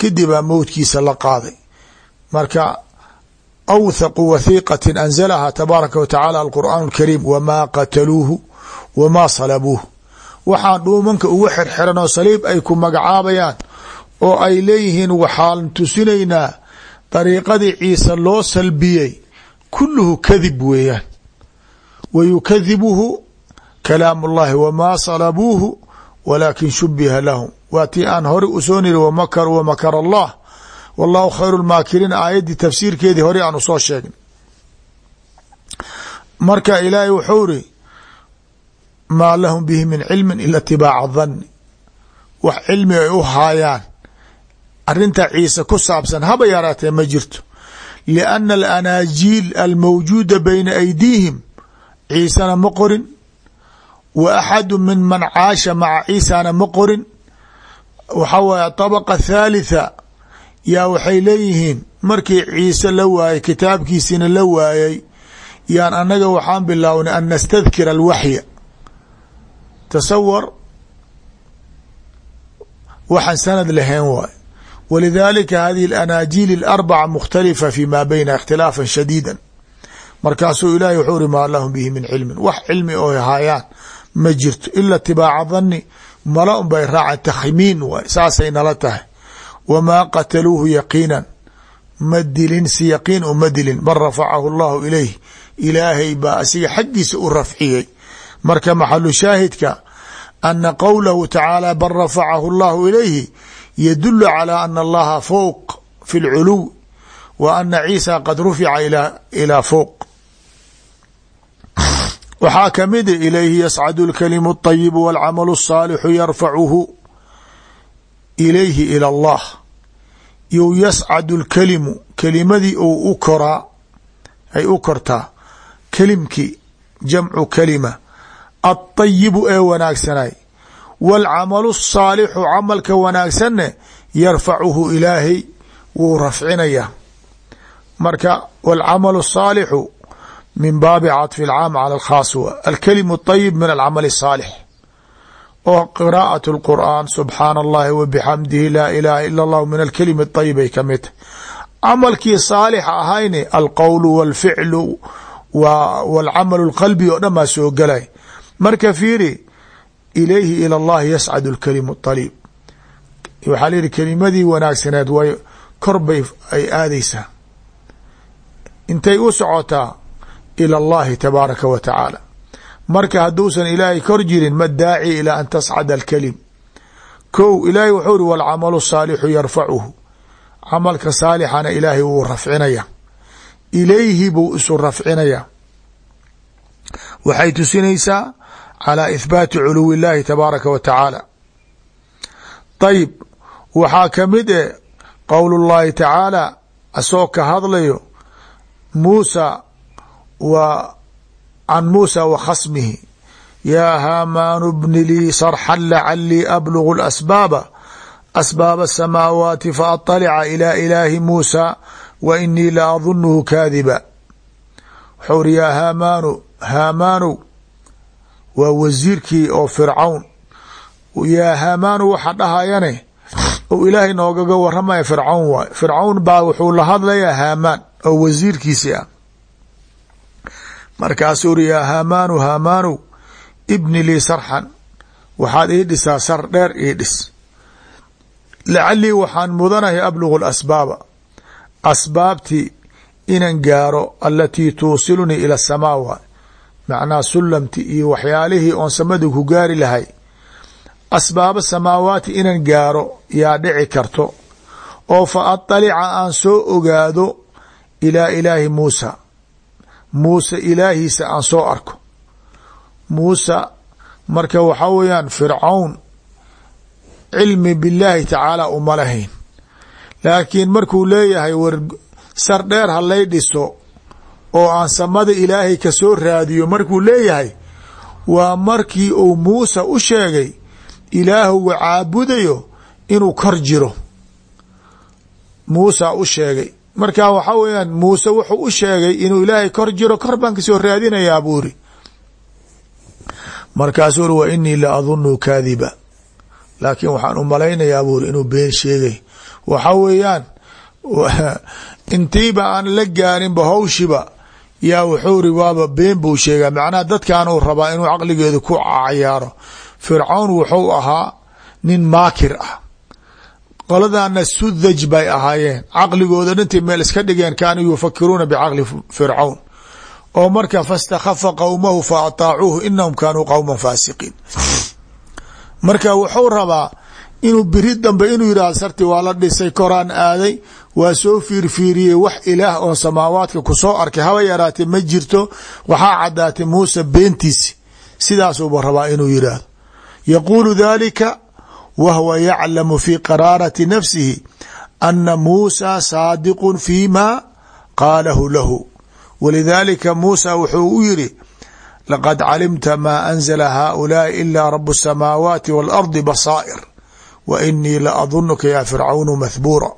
Speaker 1: kadibaa mowdkiisa la qaaday marka awthaqu wathiiqati anzalaha tabaaraka wa tacaala alqur'aan alkariim wamaa qataluuhu wamaa salabuuhu waxaan dhuumanka ugu xirxiran oo saliib ay ku magacaabayaan oo ay leeyihiin waxaan tusinaynaa dariiqadii ciise loo salbiyey. Kulluhu kadib weeyaan. Wa yukadibuhu kalaam ullahi wamaa salabuuhu walaakin shubiha lahum. Waa tii aan hore u soo niri wamakaruu wamakar allah. Wallahu khayru lmaakiriin aayaddii tafsiirkeedii hore aan u soo sheegn marka ilaahay wuxuu iri maa lahum bihi min cilmin ila itibaaca danni wax cilmi ay u haayaan arinta ciise ku saabsan haba yaraatee ma jirto. lianna alanaajiil almawjuuda bayna aydiihim ciisena ma qorin wa axadu min man caasha maca ciisana ma qorin waxa waye طabaqa thaalitha yaa waxay leeyihiin markii ciise la waayey kitaabkiisina la waayey yaan annaga waxaan bilownay an nastadkira alwaxya tasawar waxaan sanad lahayn waay wlidalika hadihi اlanaajiil اlarbaca mukhtalifa fi ma beyna ikhtilaafa shadiida markaasuu ilaahay wuxuu uri maa lahum bihi min cilmin wax cilmi oo haayaan ma jirto ila tibaaca dhanni mala un bay raaceen takhmiin waay saasay nala tahay wamaa qataluuhu yaqiinan ma dilin si yaqiin uma dilin bal rafacahu allahu ilayh ilaahay baa asiga xaggiisa u rafciyey marka maxalu shaahidka ana qowlahu tacaala bal rafacahu allahu ilayhi yadulu calى ana allaha fowq fi اlculuw wa ana ciisa qad rufica ilaa fowq waxaa kamida ilayhi yascadu اlkalimu الطayibu wاlcamalu الصaalixu yarfacuhu ilayhi ilى اllah you yascadu اlkalimu kelimadii ou u koraa ay u kortaa kelimkii jamcu kalima aلطayibu ee wanaagsanay wاlcamalu الصaalixu camalka wanaagsanne yarfacuhu ilaahay wuu rafcinaya marka wاlcamalu الصaalixu min baabi caطfi اlcaam calى اlkhaas w alkalimu الطayib min alcamal الصaalix oo qiraaءaة الqur'an subxaana اllahi wa bxamdihi laa ilaha ila اllah min alkalimi الطayib ay kamid tahy camalkii saalixa ahayne alqowl wاlficlu wاlcamal اlqalbi oo dhan baa soo galay marka fiiri ilayhi ilى اllahi yascad اlkalimu الطaliib waxaa la yihi kelimadii wanaagsaneed way kor bay ay aadeysaa intay u socotaa ilى اllahi tabaaraka wa tacaala marka hadduusan ilaahay kor jirin ma daaci ilaa an tascada alkalim kow ilaahay wuxuu ri wاlcamalu الsaalixu yarfacuhu camalka saalixana ilaahay wuu rafcinaya ilayhi buu isu rafcinaya waxay tusinaysaa calى ihbaati culuwi اllahi tabaaraka wa tacaala ayib waxaa kamid e qowl اllahi tacaala asoo ka hadlayo muusa wa can muusa wa khasmihi yaa haamaanu bni lii sarxan lacalii ablugu lasbaaba asbaab asamaawaati faطalica ilى ilaahi muusa wa inii la adunuhu kaadiba wuxuu uri yaa haamaanu haamaanu waa wasiirkii oo fircawn. Yaa haamaanu waxa dhahayane ou ilaahay noogaga waramaya fircawn waay fircawn baa wuxuu la hadlayaa haamaan oo wasiirkiisi ah. Markaasuu uri yaa haamaanu haamaanu ibni lii sarxan. Waxaad ii dhisaa sar dheer ii dhis. Lacalii waxaan mudanahay ablugu lasbaaba asbaabtii inan gaaro alatii tuusilunii ila asamaa macnaha sulamti iyo waxyaalihii oon samada ku gaari lahay asbaaba samaawaati inan gaaro yaa dhici karto oo fa aطalica aan soo ogaado ilaa ilaahi muusa. Muuse ilaahiisa aan soo arko. Muusa marka waxaa weeyaan fircawn cilmi billaahi tacaala uma lahayn. Laakiin markuu leeyahay war sar dheer halay dhiso oo aan samada ilaahay ka soo raadiyo markuu leeyahay waa markii uu muuse u sheegay ilaahuga caabudayo inuu kor jiro. Muusa u sheegay. Marka waxaa weeyaan muuse wuxuu u sheegay inuu ilaahay kor jiro kor baan ka soo raadinayaa buu iri markaasuu uri wa inii la adunuu kaadiba. Laakiin waxaan u malaynayaa buu inuu been sheegay. Waxaa weeyaan intiiba aan la gaarinba hawshiba yaa wuxuu iri waaba been buu sheegaa. Macnaha dadkanuu rabaa inuu caqligeedu ku cayaaro fircawn wuxuu ahaa nin maakir ah. Qoladana sudaj bay ahaayeen. Caqligooda dhantii meel iska dhigeen kaanuu yufakiruuna bicaqli fircawn oo marka fastakhafa qowmahu fa ataacuuhu inahum kaanuu qowman faasiqiin. Marka wuxuu rabaa inuu biri dambe inuu yidhahdo sarti waa la dhisay koraan aaday waa soo fiirfiiriyey wax ilaah oo samaawaadka ku soo arkay. Haba yaraatee ma jirto. Waxaa cadaatay muuse beentiisi. Sidaasuuba rabaa inuu yidhaahdo. Yaquulu dalika wa huwa yaclamu fi qaraarati nafsihi ana muusa saadiqu fi ma qaalahu lahu. Walidaalika muusa wuxuu u yiri laqad calimta maa anzala haulaai ila rabu الsamaawaati waalardi basaa'ir wa inii la adunuka ya fircawnu mahbuura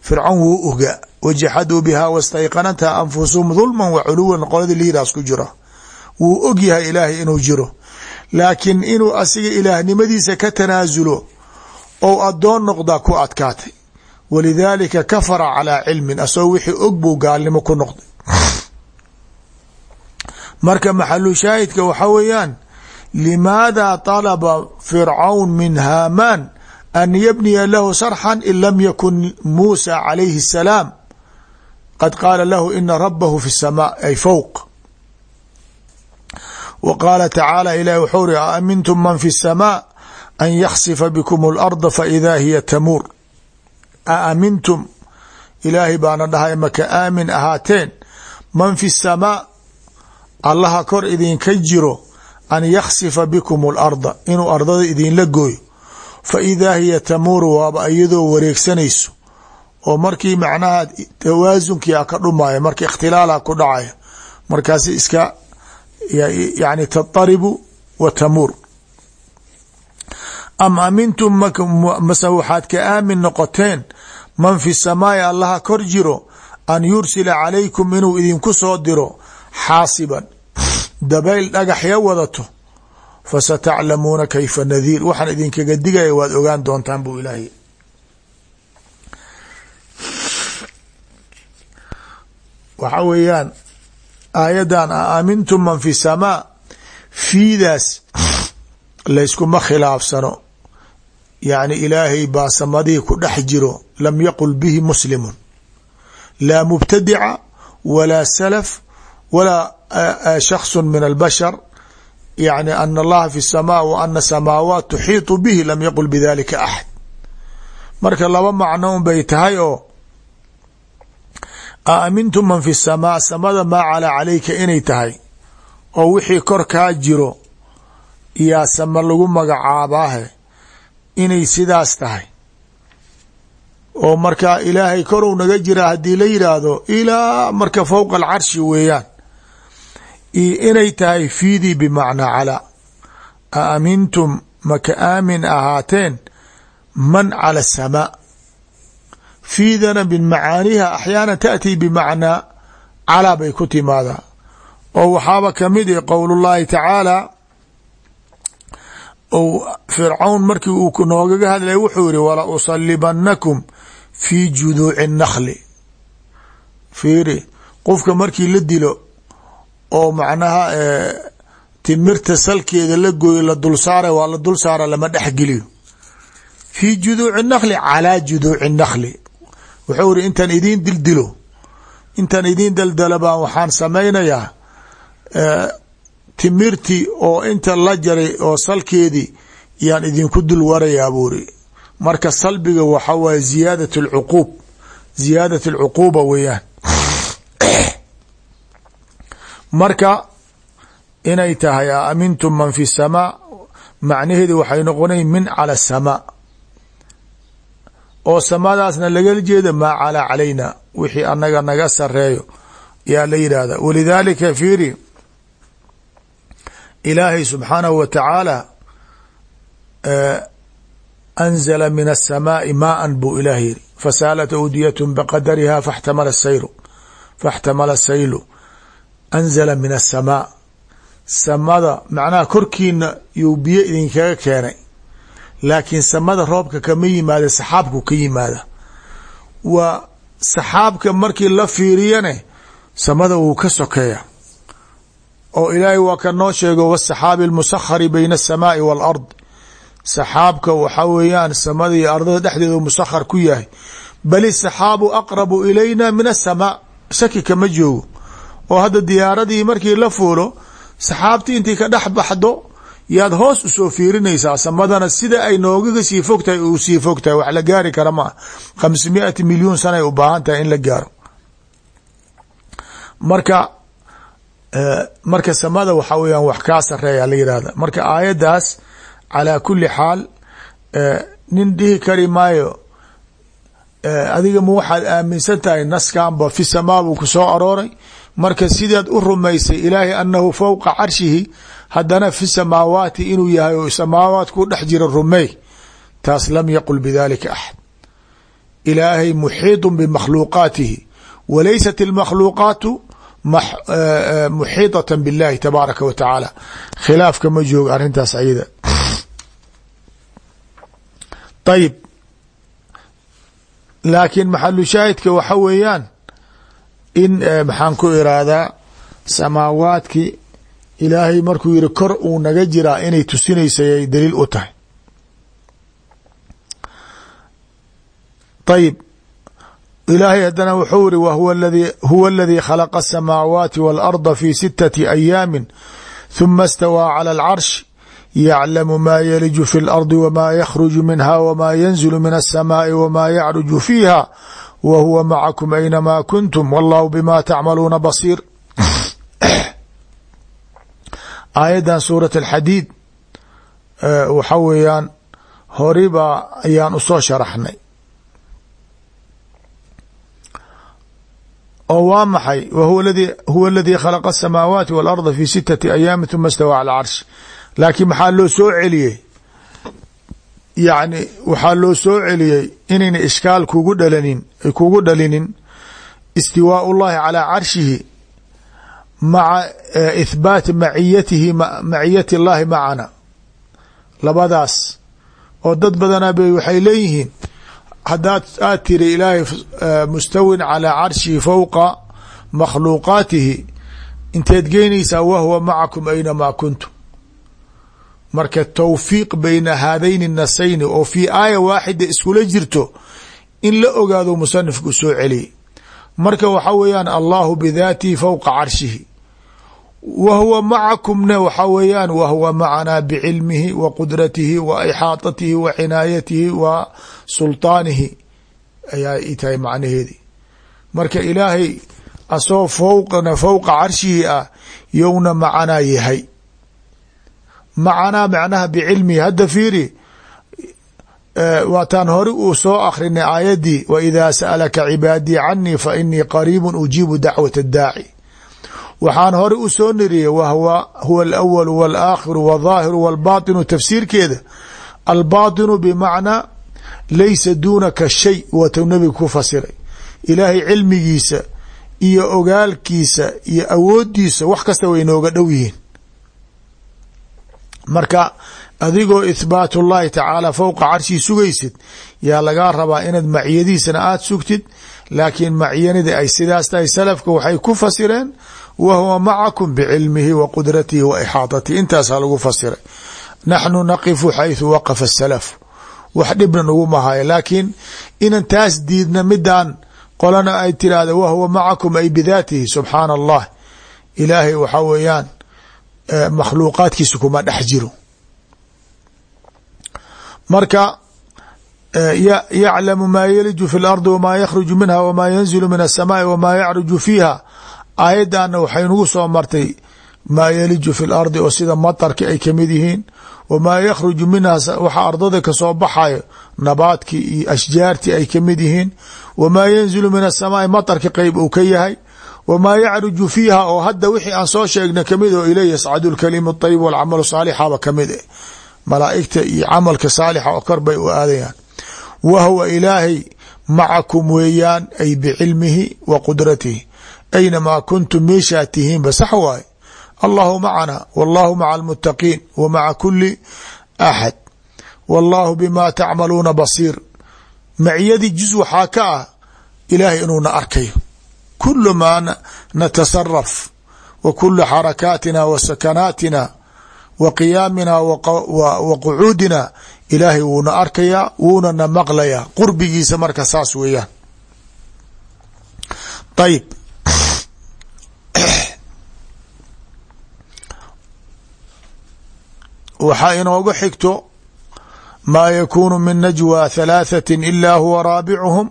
Speaker 1: fircawn wuu ogaa wajaxaduu biha wastayqanatha anfusuhum dulma wa culuwan qoladii liiraas ku jira. Wuu og yahay ilaahay inuu jiro. Laakiin inuu asiga ilaahnimadiisa ka tanaasulo ou adoon noqda ku adkaatay. Walidaalika kafara calaa cilmin asagoo wixii og buu gaalnimo ku noqday. Marka maxalu shaahidka waxaa weeyaan limaada طalaba min haamaan an yabniya lahu sarxan in lam yakun muusa calayhi الsalaam qad qaala lahu ina rabahu fi الsamaa ay fowq w qaala tacaala ilahi wuxuu ri aamintum man fi الsamaa an yaksifa bikum اlarda faida hiya tamuur aamintum ilaahay baana dhahay maka aamin ahaateen man fi الsamaa allaha kor idinka jiro an yaksifa bikum اlarda inuu ardada idinla gooyo fa idaa hiya tamuuru waaba iyadoo wareegsanayso oo markii macnaha tawaasunkia ka dhumaya marka ikhtilaala ku dhacaya markaasi iska yani taطaribu wa tamuur. Am amintum mase waxaad ka aamin noqoteen man fi samaai allaha kor jiro an yursila calaykum inuu idinku soo diro xaasiban. Dabayl dhagaxya wadato fasataclamuuna kayfa nadiir waxaan idinkaga digaya waad ogaan doontaan buu ilaahay. waxa weeyaan aayaddan a aamintum man fi samaa? Fiidaas layskuma khilaafsano. Yacni ilaahay baa samadihii ku dhex jiro. Lam yaqul bihi muslimun. Laa mubtadica walaa salaf walaa shaksu min albashar yani ana allaha fi samaa wa ana samaawaat tuxiitu bihi lam yaqul bidalika axad marka laba macno un bay tahay oo a amintu man fi samaa samada maa calaa calayka inay tahay oo wixii korkaa jiro yaa sama lagu magacaabaahe inay sidaas tahay oo markaa ilaahay koruu naga jiraa haddii la yidhaahdo ilaa marka fowqa alcarshi weeyaan iyo inay tahay fiidii bimacnaa calaa a amintum maka aamin ahaateen? Man cala asamaa fiidana bimacaaniha axyaanan taati bimacnaa calaa bay ku timaadaa. Oo waxaaba ka mid i ah qowl llahi tacaala ou fircawn markii uu noogaga hadlay wuxuu yihi wala usalibanakum fii juduuci اnakli fiiri qofka markii la dilo oo macnaha eh, timirta salkeeda la gooyo la dul saara waa la dul saara lama dhexgeliyo fii juduuci nakli calaa juduuci nakli wuxuu iri intaan idiin dildilo intaan idiin daldalo baan waxaan samaynayaa eh, timirtii oo inta la jaray oo salkeedii yaan idinku dul warayaa buu marka salbiga waxa waaye ziyaadat alcuquub ziyaadat alcuquuba weeyaan marka inay tahay a amintum man fi samaa macnaheedu waxay noqonay min cala asamaa oo samadaasna lagala jeeda maa calaa calayna wixii anaga naga sareeyo yaa la yidhaahda. Walidaalika fiiri ilaahay subxaanahu wa tacaala eh, anzala min asamaai maaan buu ilaah yiri fasaalat awdiyatun biqadariha faxtamala sayru faxtamala saylu anzala min asamaa samada macnaha korkiina yu biyo idinkaga keenay laakiin samada roobka kama yimaada saxaabku ka yimaada wa saxaabka markii la fiiriyane samada wuu ka sokeeya oo ilaahay waa ka noo sheego wasaxaabi almusakhari bayna asamaai waalard saxaabka waxa weeyaan samada iyo ardada dhexdeedu musakhar ku yahay bal saxaabu aqrabu ilayna min asamaa shaki kama joogo oo hadda diyaaradii markii la fuulo saxaabtii intii ka dhex baxdo yaad hoos u soo fiirinaysaa samadana sida ay noogaga sii fogtahay u sii fogtahay. Wax la gaari kara maa khamsa miati milyuun sana ay u baahan tahay in la gaaro. Marka marka samada waxa weyaan wax kaa sareeya la yihahda marka aayaddaas calaa kuli xaal nin dhihi kari maayo adiga ma waxaad aaminsan tahay naskanba fi samaa buu ku soo arooray marka sidaad u rumaysay ilaahay anahu fowqa carshihi haddana fi samaawaati inuu yahay oo samaawaat ku dhex jira rumey taas lam yaqul bidalika axad ilaahay muxiiطu bimakhluuqaatihi walaysat اlmakhluuqaatu muxiiطaة biاllahi tabaaraka wa tacaala khilaafka ma joogo arrintaas ayada ayib laakiin maxalu shaahidka waxa weeyaan in maxaan ku iraahdaa samaawaadki ilaahay markuu yihi kor uu naga jiraa inay tusinaysa ay daliil u tahay ayib ilaahay haddana wuxuu iri whuwa اladii khalaqa الsamaawaati wاlarda fi sitati ayaami ثuma اstawىa calى اlcarsh yaclamu ma yaliju fi اlardi wma yakhruju minha wma yanzilu min الsamaaءi wma yacruju fiiha wa huwa macakum aynamaa kuntum wallahu bima tacmaluuna basiir aayaddan suurat alxadiid waxa weeyaan horibaa ayaan u soo sharaxnay oo waa maxay huwa aladii khalaqa asamaawaati waalarda fi sitati ayaami uma istawaa cala carshi laakiin maxaa loo soo celiyey yani waxaa loo soo celiyey inayna ishkaal kugu dhalanin kugu dhalinin istiwaau llahi calaa carshihi maca e, ithbaati maciyatihi maciyati اllahi macana. Labadaas oo dad badanaa b waxay leeyihiin haddaad aad tiri ilaahay e, mustawin calaa carshihi fowqa makhluuqaatihi inteed geenaysaa wahwa macakum aynamaa kuntum marka towfiiq bayna haadayni nasayni oo fii aaya waaxida iskula jirto in la ogaado musanifku soo celiyay marka waxa weeyaan allahu bidaatihi fowqa carshihi. Wa huwa macakumna waxa weeyaan wa huwa macanaa bicilmihi wa qudratihi wa ixaatatihi wa cinaayatihi wa sulطaanihi ayaa i tahay macnaheedi. Marka ilaahay asagoo fowqna fowqa carshihii ah yowna macanaa yahay macanaa macnaha bicilmihi hadda fiiri e, waataan hore uu soo akrinay aayaddii waidaa sa'alaka cibaadii canii fa inii qariibun ujiibu dacwata daaci. Waxaan hore u soo niriyey wahwa huwa alawalu walaakhiru wadaahiru walbaatinu tafsiirkeeda albaatinu bimacnaa laysa duunaka shay waatuu nebigu ku fasiray. Ilaahay cilmigiisa iyo ogaalkiisa iyo awoodiisa wax kasta way inooga dhow yihiin marka adigoo ithbaat اllahi tacaala fowqa carshii sugaysid yaa lagaa rabaa inaad maciyadiisana aada sugtid laakiin macyanida ay sidaas tahay salafka waxay ku fasireen wa huwa macakum bicilmihi wa qudratihi wa ixaadatihi intaasaa lagu fasiray naxnu naqifu xayثu waqafa الsalaf wax dhibna nagu mahayo laakiin inan taas diidna midaan qolana ay tiraahda wa huwa macakum ay bidaatihi subxaana allah ilaahay waxaa weeyaan makhluuqaadkiisa kuma dhex jiro. Marka eh, yaclamu maa yeliju fi lardi wamaa yakhruju minha wamaa yanzilu min asamaai wamaa yacruju fiiha aayaddaana waxay nagu soo martay maa yeliju fi lardi oo sida matarki ay ka mid yihiin wamaa yakhruju minha waxa ardada ka soo baxayo nabaadkii iyo ashjaartii ay ka mid yihiin wamaa yanzilu min asamaai matarki qeyb uu ka yahay wamaa yacruju fiiha oo hadda wixii aan soo sheegna ka mid oo ilay yascadu lkalimu طayib walcamalu saalixaba ka mid e malaaigta iyo camalka saalixa oo kor bay u aadayaan wa huwa ilaahay macakum weeyaan ay bicilmihi wa qudratihi aynamaa kuntum meeshaa tihiinba sax waaye allahu macana wallahu maca almuttaqiin wa maca kuli axad wallahu ah kulu maa natasaraf wa kulu xarakaatina wa sakanaatina wa qiyaamina wa qucuudina ilaahay wuuna arkayaa wuuna na maqlayaa qurbigiisa marka saas weeyaan xigto maa yakunu min najwى ثalaaثaة ila huwa raabicuhum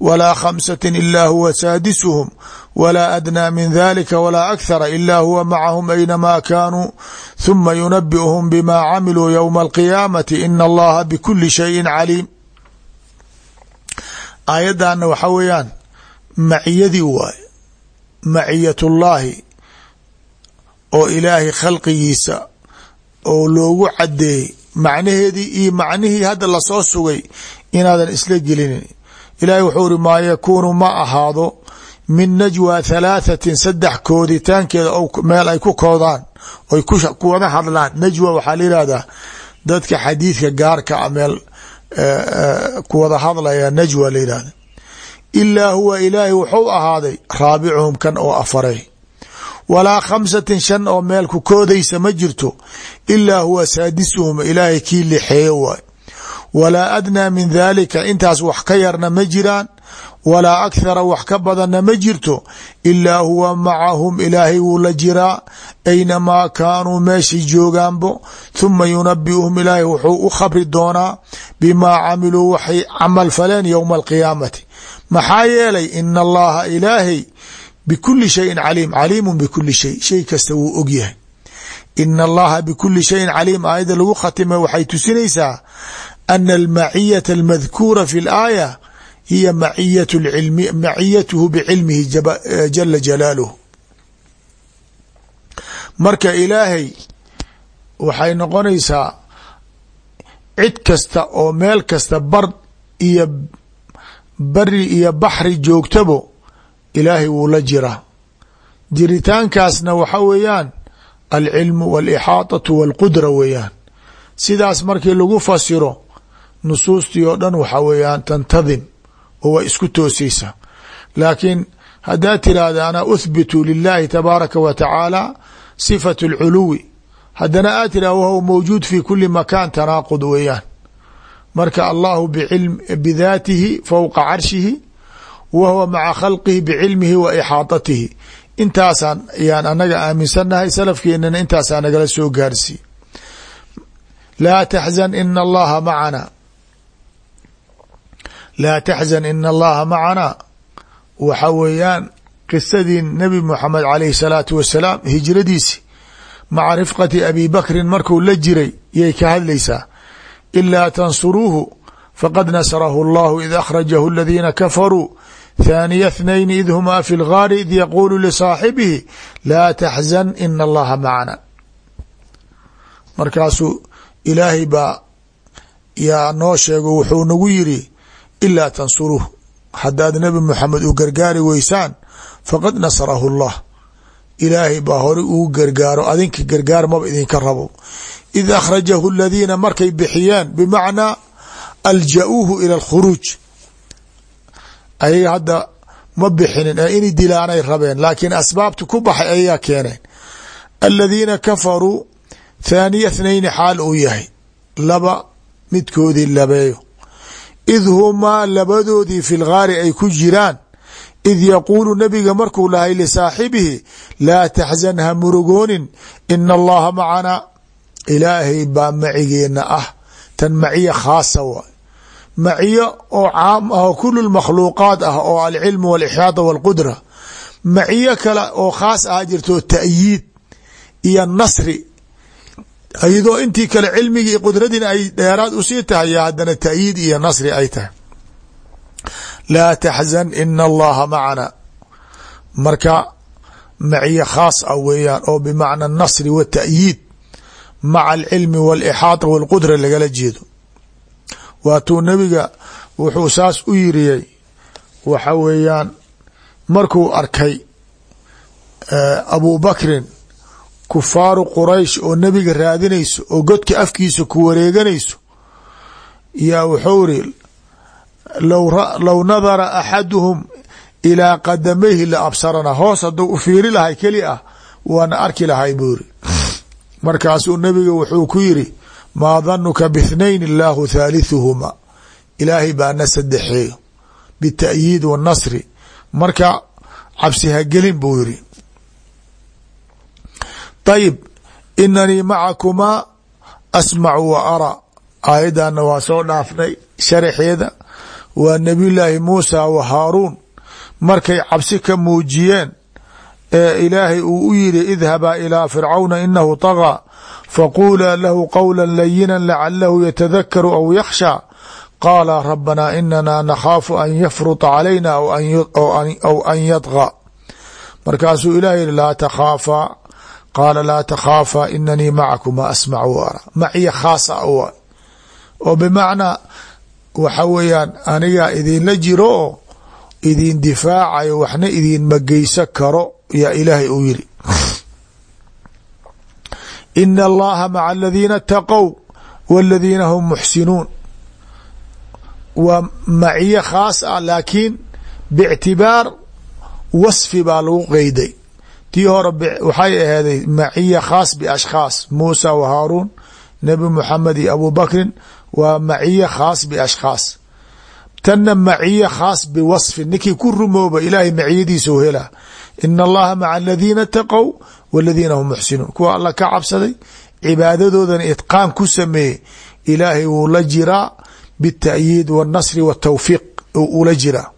Speaker 1: walaa khamsaة ila huwa saadisuhum walaa adnى min dalika walaa akhara ila huwa macahum aynama kaanuu ثuma yunabiئuhum bima camiluu ywma اlqiyaamati ina allaha bkuli shayi caliim aayadana waxa weeyaan maciyadii waay maciyat اllahi oo ilaahay khalqigiisa oo loogu cadeeyey macnaheedii iyo macnihii hadda la soo sugay inaadan isla gelinin. Ilaahay wuxuu iri maa yakuunu ma ahaado min najwa thalaahatin saddex kooditaankeeda meel ay ku koodaan oy ku wada hadlaan. Najwa waxaa la yihahdaa dadka xadiidka gaarka a meel ku wada hadlaya najwa la yihahda ilaa huwa ilaahay wuxuu ahaaday raabicuhum kan oo afaray walaa khamsatin shan oo meel ku koodaysa ma jirto ilaa huwa saadisuhum ilaahay kii lixeeyo waay. Walaa adnaa min daalika intaas wax ka yarna ma jiraan. Walaa akhara wax ka badanna ma jirto ilaa huwa macahum ilaahay wuu la jiraa. Aynamaa kaanuu meeshay joogaanbo thuma yunabiuhum ilaahay wuxuu u khabri doonaa bimaa camiluu waxay camal faleen yowma alqiyaamati. Maxaa yeelay ina allaha ilaahay bkuli shayin caliim caliimu bkuli shay shay kasta wuu og yahay. Ina allaha bkuli shayin caliim aayadda lagu khatimay waxay tusinaysaa ana almaciyata almadkuura fi اlaaya hiya maciyatuhu bicilmihi jala jalaaluh marka ilaahay waxay noqonaysaa cid kasta oo meel kasta bar iyo bari iyo baxri joogtabo ilaahay wuu la jiraa jiritaankaasna waxa weeyaan alcilmu walixaadatu walqudra weeyaan. Sidaas markii lagu fasiro nusuustii oo dhan waxa weeyaan tantadim oo waa isku toosaysa laakiin haddaad tiraahda ana uthbitu lilahi tabaaraka wa tacaala sifat اlculuwi haddana aad tirahda wahuwa mawjuud fi kuli makan tanaaqud weeyaan. Marka allahu bidaatihi fowqa carshihi wa huwa maca khalqihi bicilmihi wa ixaadatihi intaasaan ayaan anaga aaminsannahay salafkeenana intaasaa nagala soo gaarsiiye laa taxzan ina allaha macana laa taxzan ina allaha macana waxa weeyaan qisadii nabi moxamed calayhi salaatu wasalaam hijradiisi maca rifqati abi bakrin markuu la jiray yay ka hadlaysaa ilaa tansuruuhu faqad nasrahu اllahu id akhrajahu aladiina kafaruu thaniya thnayni id humaa fi lgaari id yaquulu lisaaxibihi laa taxzan ina allaha macana markaasuu ilaahay baa yaa noo sheego wuxuu nagu yiri ilaa tansuruh haddaad nebi moxamed u gargaari weysaan faqad nasarahu llah ilaahay baa hore uu gargaaro adinka gargaar maba idinka rabo id akhrajahu aladiina markay bixiyeen bimacnaa alja'uuhu ila alkhuruuj ayaga hadda ma bixinin ee inay dilaanay rabeen laakiin asbaabta ku baxay ayagaa keeneen. Aladiina kafaruu thaaniya thnayni xaal uu yahay. Laba midkoodii labeeyo. Id humaa labadoodii fi lgaari ay ku jiraan. Id yaquulu nabiga markuu lahay lisaaxibihi laa taxzan ha murugoonin. Ina allaha macanaa ilaahay baa macigeena ah. Tan maciya khaasa waay maciyo oo caam ah oo kulu makhluuqaat ah oo alcilmu walixyaada walqudra. Maciyo kale oo khaas ah jirto ta'yiid iyo nasri. Iyadoo intii kale cilmigii iyo qudradina ay dheeraad u sii tahay yo haddana ta'yiid iyo nasri ay tahay. Laa taxzan ina allaha macana marka maciyo khaas ah weeyaan oo bimacna nasri wa ta'yiid maca alcilmi walixaata walqudra lagala jeedo waatuu nebiga wuxuu saas u yiriyey. Waxa weeyaan markuu arkay abu bakrin kufaaru quraysh oo nebiga raadinayso oo godka afkiisa ku wareeganayso yaa wuxuu iri low nadara axaduhum ilaa qadamayhi la absarana. Hoos hadduu u fiiri lahay keli ah waana arki lahay buu iri markaasuu nebiga wuxuu ku yiri maa danuka bithnayn illaahu thaalithuhuma ilaahay baana sadexeeyo bita'yiid wanasri marka cabsi ha gelin buu yiri ayib inanii macakumaa asmacu wa araa aayaddanna waa soo dhaafnay sharaxeeda waa nebiyullaahi muusa wa haaruun. Markay cabsi ka muujiyeen ee ilaahay uu u yidhi idhabaa ilaa fircawna inahu طagىa faquulaa lahu qowla layina lacalahu yatadakaru aw yakhshaa qaala rabanaa inana nakhaafu an yafruta calayna aw an yadغى markaasuu ilah yihi laa takhaafaa qaala laa takhaafaa inanii macakuma asmac wa ara maciya khaasa a oo bimacnaa waxa weeyaan anigaa idinla jiro oo idin difaacayo waxna idinma geysa karo yaa ilaahay uu yiri ina allaha maca aladiina اtaqow waladiina hum muxsinuun waa maciye khaas ah laakiin bictibaar wasfi baa lagu qeyday tii hore waxay aheeday maciya khaas biashkhaas muusa wa haaruun nebi muxamed iyo abu bakrin waa maciye khaas biashkhaas tanna maciye khaas biwasfin ninkii ku rumooba ilaahay maciyadiisa u helaa ina allaha maca aladiina taqow waladiina hum muxsinuun kuwa alla ka cabsaday cibaadadoodana itqaan ku sameeyey ilaahay wuu la jiraa bاta'yiid wاnasri wاtawfiiq ula jiraa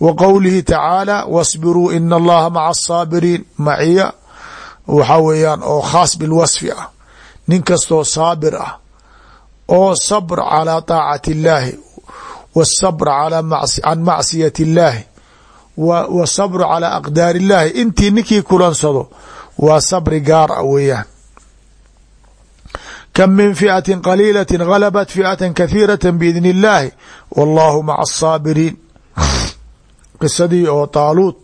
Speaker 1: wa qowlihi tacaala wاsbiruu ina allaha maca asaabiriin maciya waxaa weeyaan oo khaas bilwasfi ah nin kastoo saabir ah oo sabr calى طaacati اllaahi wالsabr can macsiyati اllaahi wsabr calى aqdaar اllahi intii ninkii kulansado waa sabri gaar a weeyaan kam min fiئaةi qaliilaة غalabat fiئaةa kahiiraة bidn اllaahi wاllahu maca الsaabiriin qisadii oo taaluud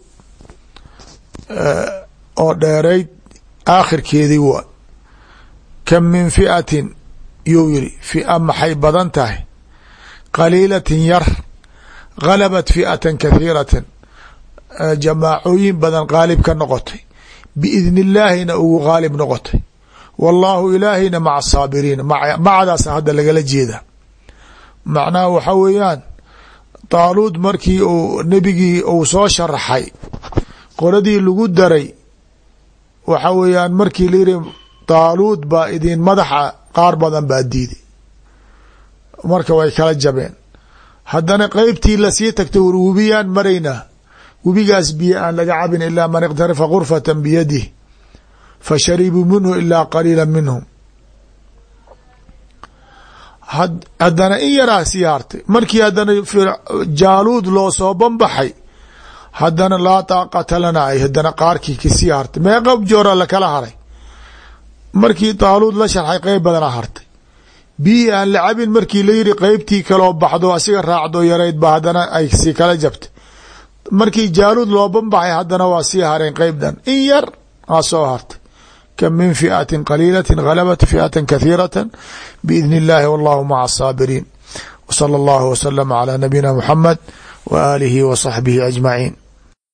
Speaker 1: oo dheerayd aakhirkeedii waa kam min fiئatin yuu yiri fiئa maxay badan tahay qaliilatin yar غalabat fiئaةa kahiiratan jamaacooyin badan qaalib ka noqotay biidn illaahina ugu qaalib noqotay. Wallaahu ilaahina maca asaabiriin macdaas hadda lagala jeeda. Macnaha waxa weeyaan taaluud markii uu nebigii uu soo sharaxay qoladii lagu daray waxa weeyaan markii layihi taaluud baa idin madaxa qaar badan baa diiday. Marka way kala jabeen. Haddana qeybtii la sii tagtay war webiyaan maraynaa webigaas biyo aan laga cabin ilaa man iqtarafa gurfata biyadih fasharibuu minhu ilaa qaliila minhum haddana in yaraa sii hartay markii haddana jaaluud loo soo banbaxay haddana laa taaqata lana ay haddana qaarkii ka sii hartay meeqa joora lakala haray. Markii taaluud la sharxay qeyb badana hartay. Biyii aan la cabin markii la yiri qeybtii kaloo baxdo asiga raacdo yarayd ba haddana ay sii kala jabtay markii jaaluud loo banbaxay haddana waa sii hareen qeybdan in yar aa soo hartay kam min fi'ati qaliilati galabat fi'ata kahiirata biidni اllahi wallahu maca asaabiriin w salى اllahu wslama calى nabiyina muxamed w aalihi wa saxbihi ajmaciin